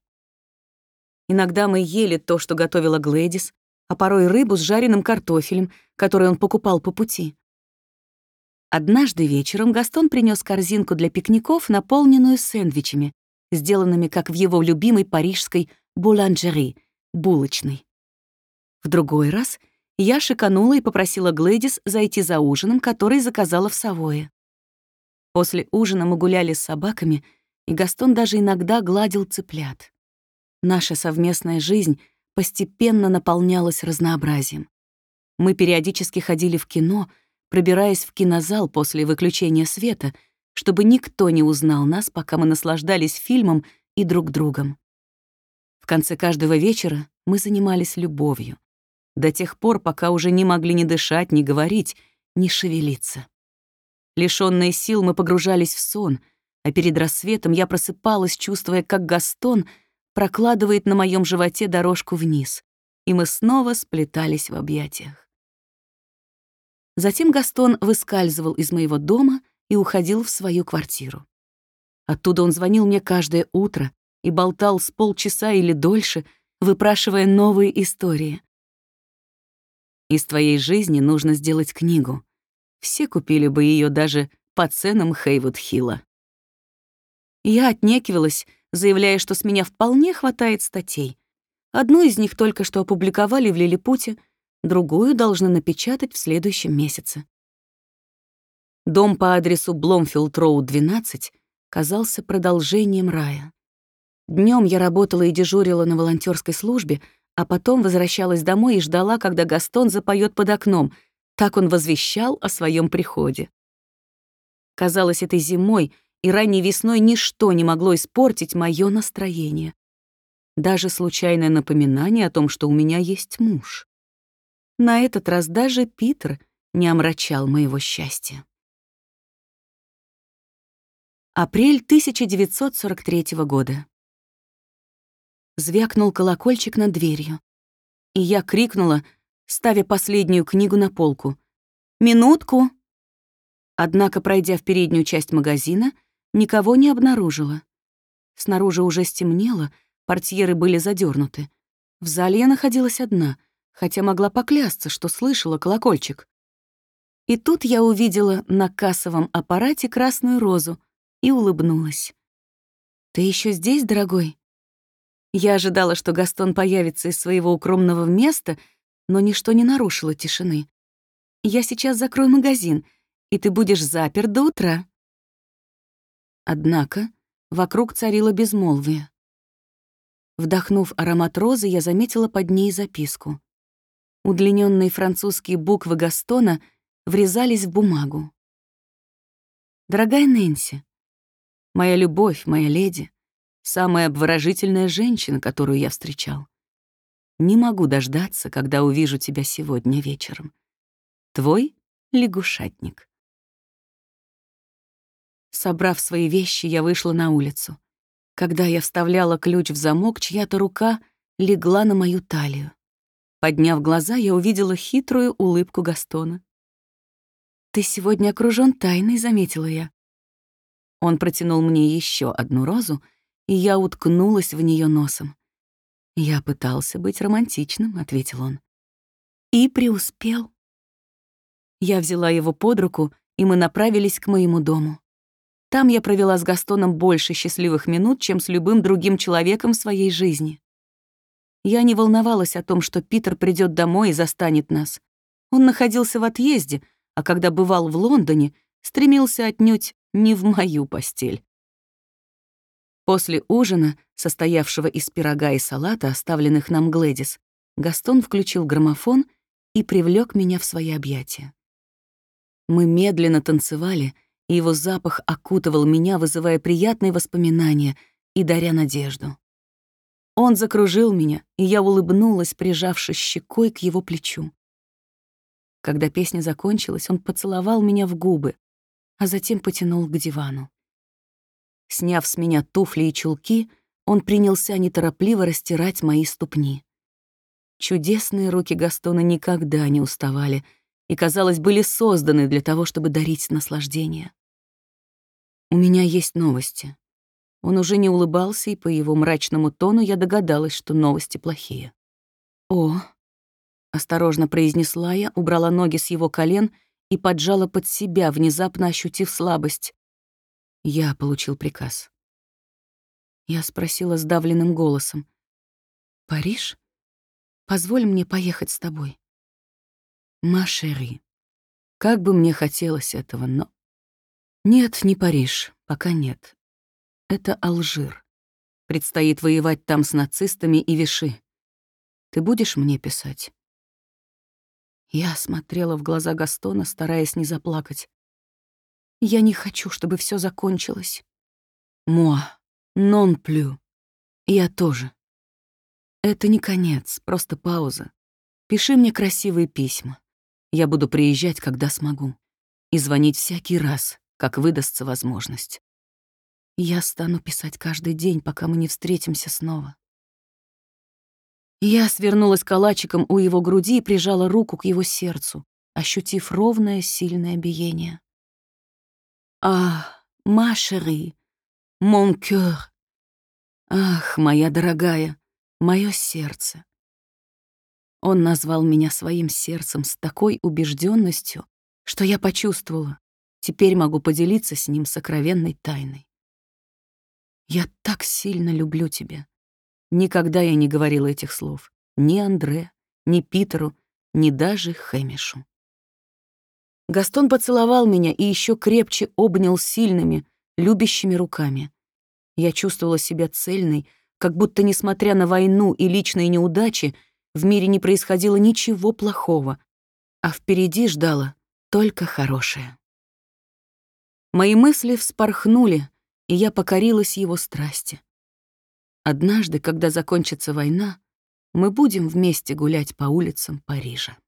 Иногда мы ели то, что готовила Глэдис, а порой рыбу с жареным картофелем, который он покупал по пути. Однажды вечером Гастон принес корзинку для пикников, наполненную сэндвичами, сделанными как в его любимой парижской буланжери, булочной. В другой раз я шиканула и попросила Глэдис зайти за ужином, который заказала в Савое. После ужина мы гуляли с собаками, и Гастон даже иногда гладил цыплят. Наша совместная жизнь постепенно наполнялась разнообразием. Мы периодически ходили в кино, пробираясь в кинозал после выключения света, чтобы никто не узнал нас, пока мы наслаждались фильмом и друг другом. В конце каждого вечера мы занимались любовью. До тех пор, пока уже не могли ни дышать, ни говорить, ни шевелиться. Лишённые сил мы погружались в сон, а перед рассветом я просыпалась, чувствуя, как Гастон прокладывает на моем животе дорожку вниз, и мы снова сплетались в объятиях. Затем Гастон выскальзывал из моего дома и уходил в свою квартиру. Оттуда он звонил мне каждое утро и болтал с полчаса или дольше, выпрашивая новые истории. Из твоей жизни нужно сделать книгу. Все купили бы ее даже по ценам Хейвуд-Хилла. Я отнекивалась, заявляя, что с меня вполне хватает статей. Одну из них только что опубликовали в Лилипуте, другую должны напечатать в следующем месяце. Дом по адресу Бломфилд-Роуд, 12, казался продолжением рая. Днем я работала и дежурила на волонтерской службе, а потом возвращалась домой и ждала, когда Гастон запоет под окном. Так он возвещал о своем приходе. Казалось, этой зимой и ранней весной ничто не могло испортить мое настроение. Даже случайное напоминание о том, что у меня есть муж. На этот раз даже Питер не омрачал моего счастья. Апрель 1943 года. Звякнул колокольчик над дверью. И я крикнула, ставя последнюю книгу на полку. «Минутку!» Однако, пройдя в переднюю часть магазина, никого не обнаружила. Снаружи уже стемнело, портьеры были задернуты. В зале я находилась одна, хотя могла поклясться, что слышала колокольчик. И тут я увидела на кассовом аппарате красную розу и улыбнулась. «Ты еще здесь, дорогой?» Я ожидала, что Гастон появится из своего укромного места, но ничто не нарушило тишины. «Я сейчас закрою магазин, и ты будешь заперт до утра». Однако вокруг царило безмолвие. Вдохнув аромат розы, я заметила под ней записку. Удлиненные французские буквы Гастона врезались в бумагу. «Дорогая Нэнси, моя любовь, моя леди, самая обворожительная женщина, которую я встречал. Не могу дождаться, когда увижу тебя сегодня вечером. Твой лягушатник». Собрав свои вещи, я вышла на улицу. Когда я вставляла ключ в замок, чья-то рука легла на мою талию. Подняв глаза, я увидела хитрую улыбку Гастона. «Ты сегодня окружён тайной», — заметила я. Он протянул мне еще одну розу, и я уткнулась в нее носом. «Я пытался быть романтичным», — ответил он. «И преуспел». Я взяла его под руку, и мы направились к моему дому. Там я провела с Гастоном больше счастливых минут, чем с любым другим человеком в своей жизни. Я не волновалась о том, что Питер придет домой и застанет нас. Он находился в отъезде, а когда бывал в Лондоне, стремился отнюдь не в мою постель. После ужина, состоявшего из пирога и салата, оставленных нам Глэдис, Гастон включил граммофон и привлек меня в свои объятия. Мы медленно танцевали, и его запах окутывал меня, вызывая приятные воспоминания и даря надежду. Он закружил меня, и я улыбнулась, прижавшись щекой к его плечу. Когда песня закончилась, он поцеловал меня в губы, а затем потянул к дивану. Сняв с меня туфли и чулки, он принялся неторопливо растирать мои ступни. Чудесные руки Гастона никогда не уставали — и, казалось, были созданы для того, чтобы дарить наслаждение. «У меня есть новости». Он уже не улыбался, и по его мрачному тону я догадалась, что новости плохие. «О», — осторожно произнесла я, убрала ноги с его колен и поджала под себя, внезапно ощутив слабость. Я получил приказ. Я спросила сдавленным голосом. «Париж? Позволь мне поехать с тобой». Машери. Как бы мне хотелось этого, но... Нет, не Париж, пока нет. Это Алжир. Предстоит воевать там с нацистами и Виши. Ты будешь мне писать? Я смотрела в глаза Гастона, стараясь не заплакать. Я не хочу, чтобы все закончилось. Моа, нон плю. Я тоже. Это не конец, просто пауза. Пиши мне красивые письма. Я буду приезжать, когда смогу. И звонить всякий раз, как выдастся возможность. Я стану писать каждый день, пока мы не встретимся снова. Я свернулась калачиком у его груди и прижала руку к его сердцу, ощутив ровное, сильное биение. «Ах, ма шери, мон кёр! Ах, моя дорогая, мое сердце!» Он назвал меня своим сердцем с такой убежденностью, что я почувствовала, теперь могу поделиться с ним сокровенной тайной. «Я так сильно люблю тебя», Никогда я не говорила этих слов. Ни Андре, ни Питеру, ни даже Хэмишу. Гастон поцеловал меня и еще крепче обнял сильными, любящими руками. Я чувствовала себя цельной, как будто, несмотря на войну и личные неудачи, в мире не происходило ничего плохого, а впереди ждало только хорошее. Мои мысли вспорхнули, и я покорилась его страсти. Однажды, когда закончится война, мы будем вместе гулять по улицам Парижа.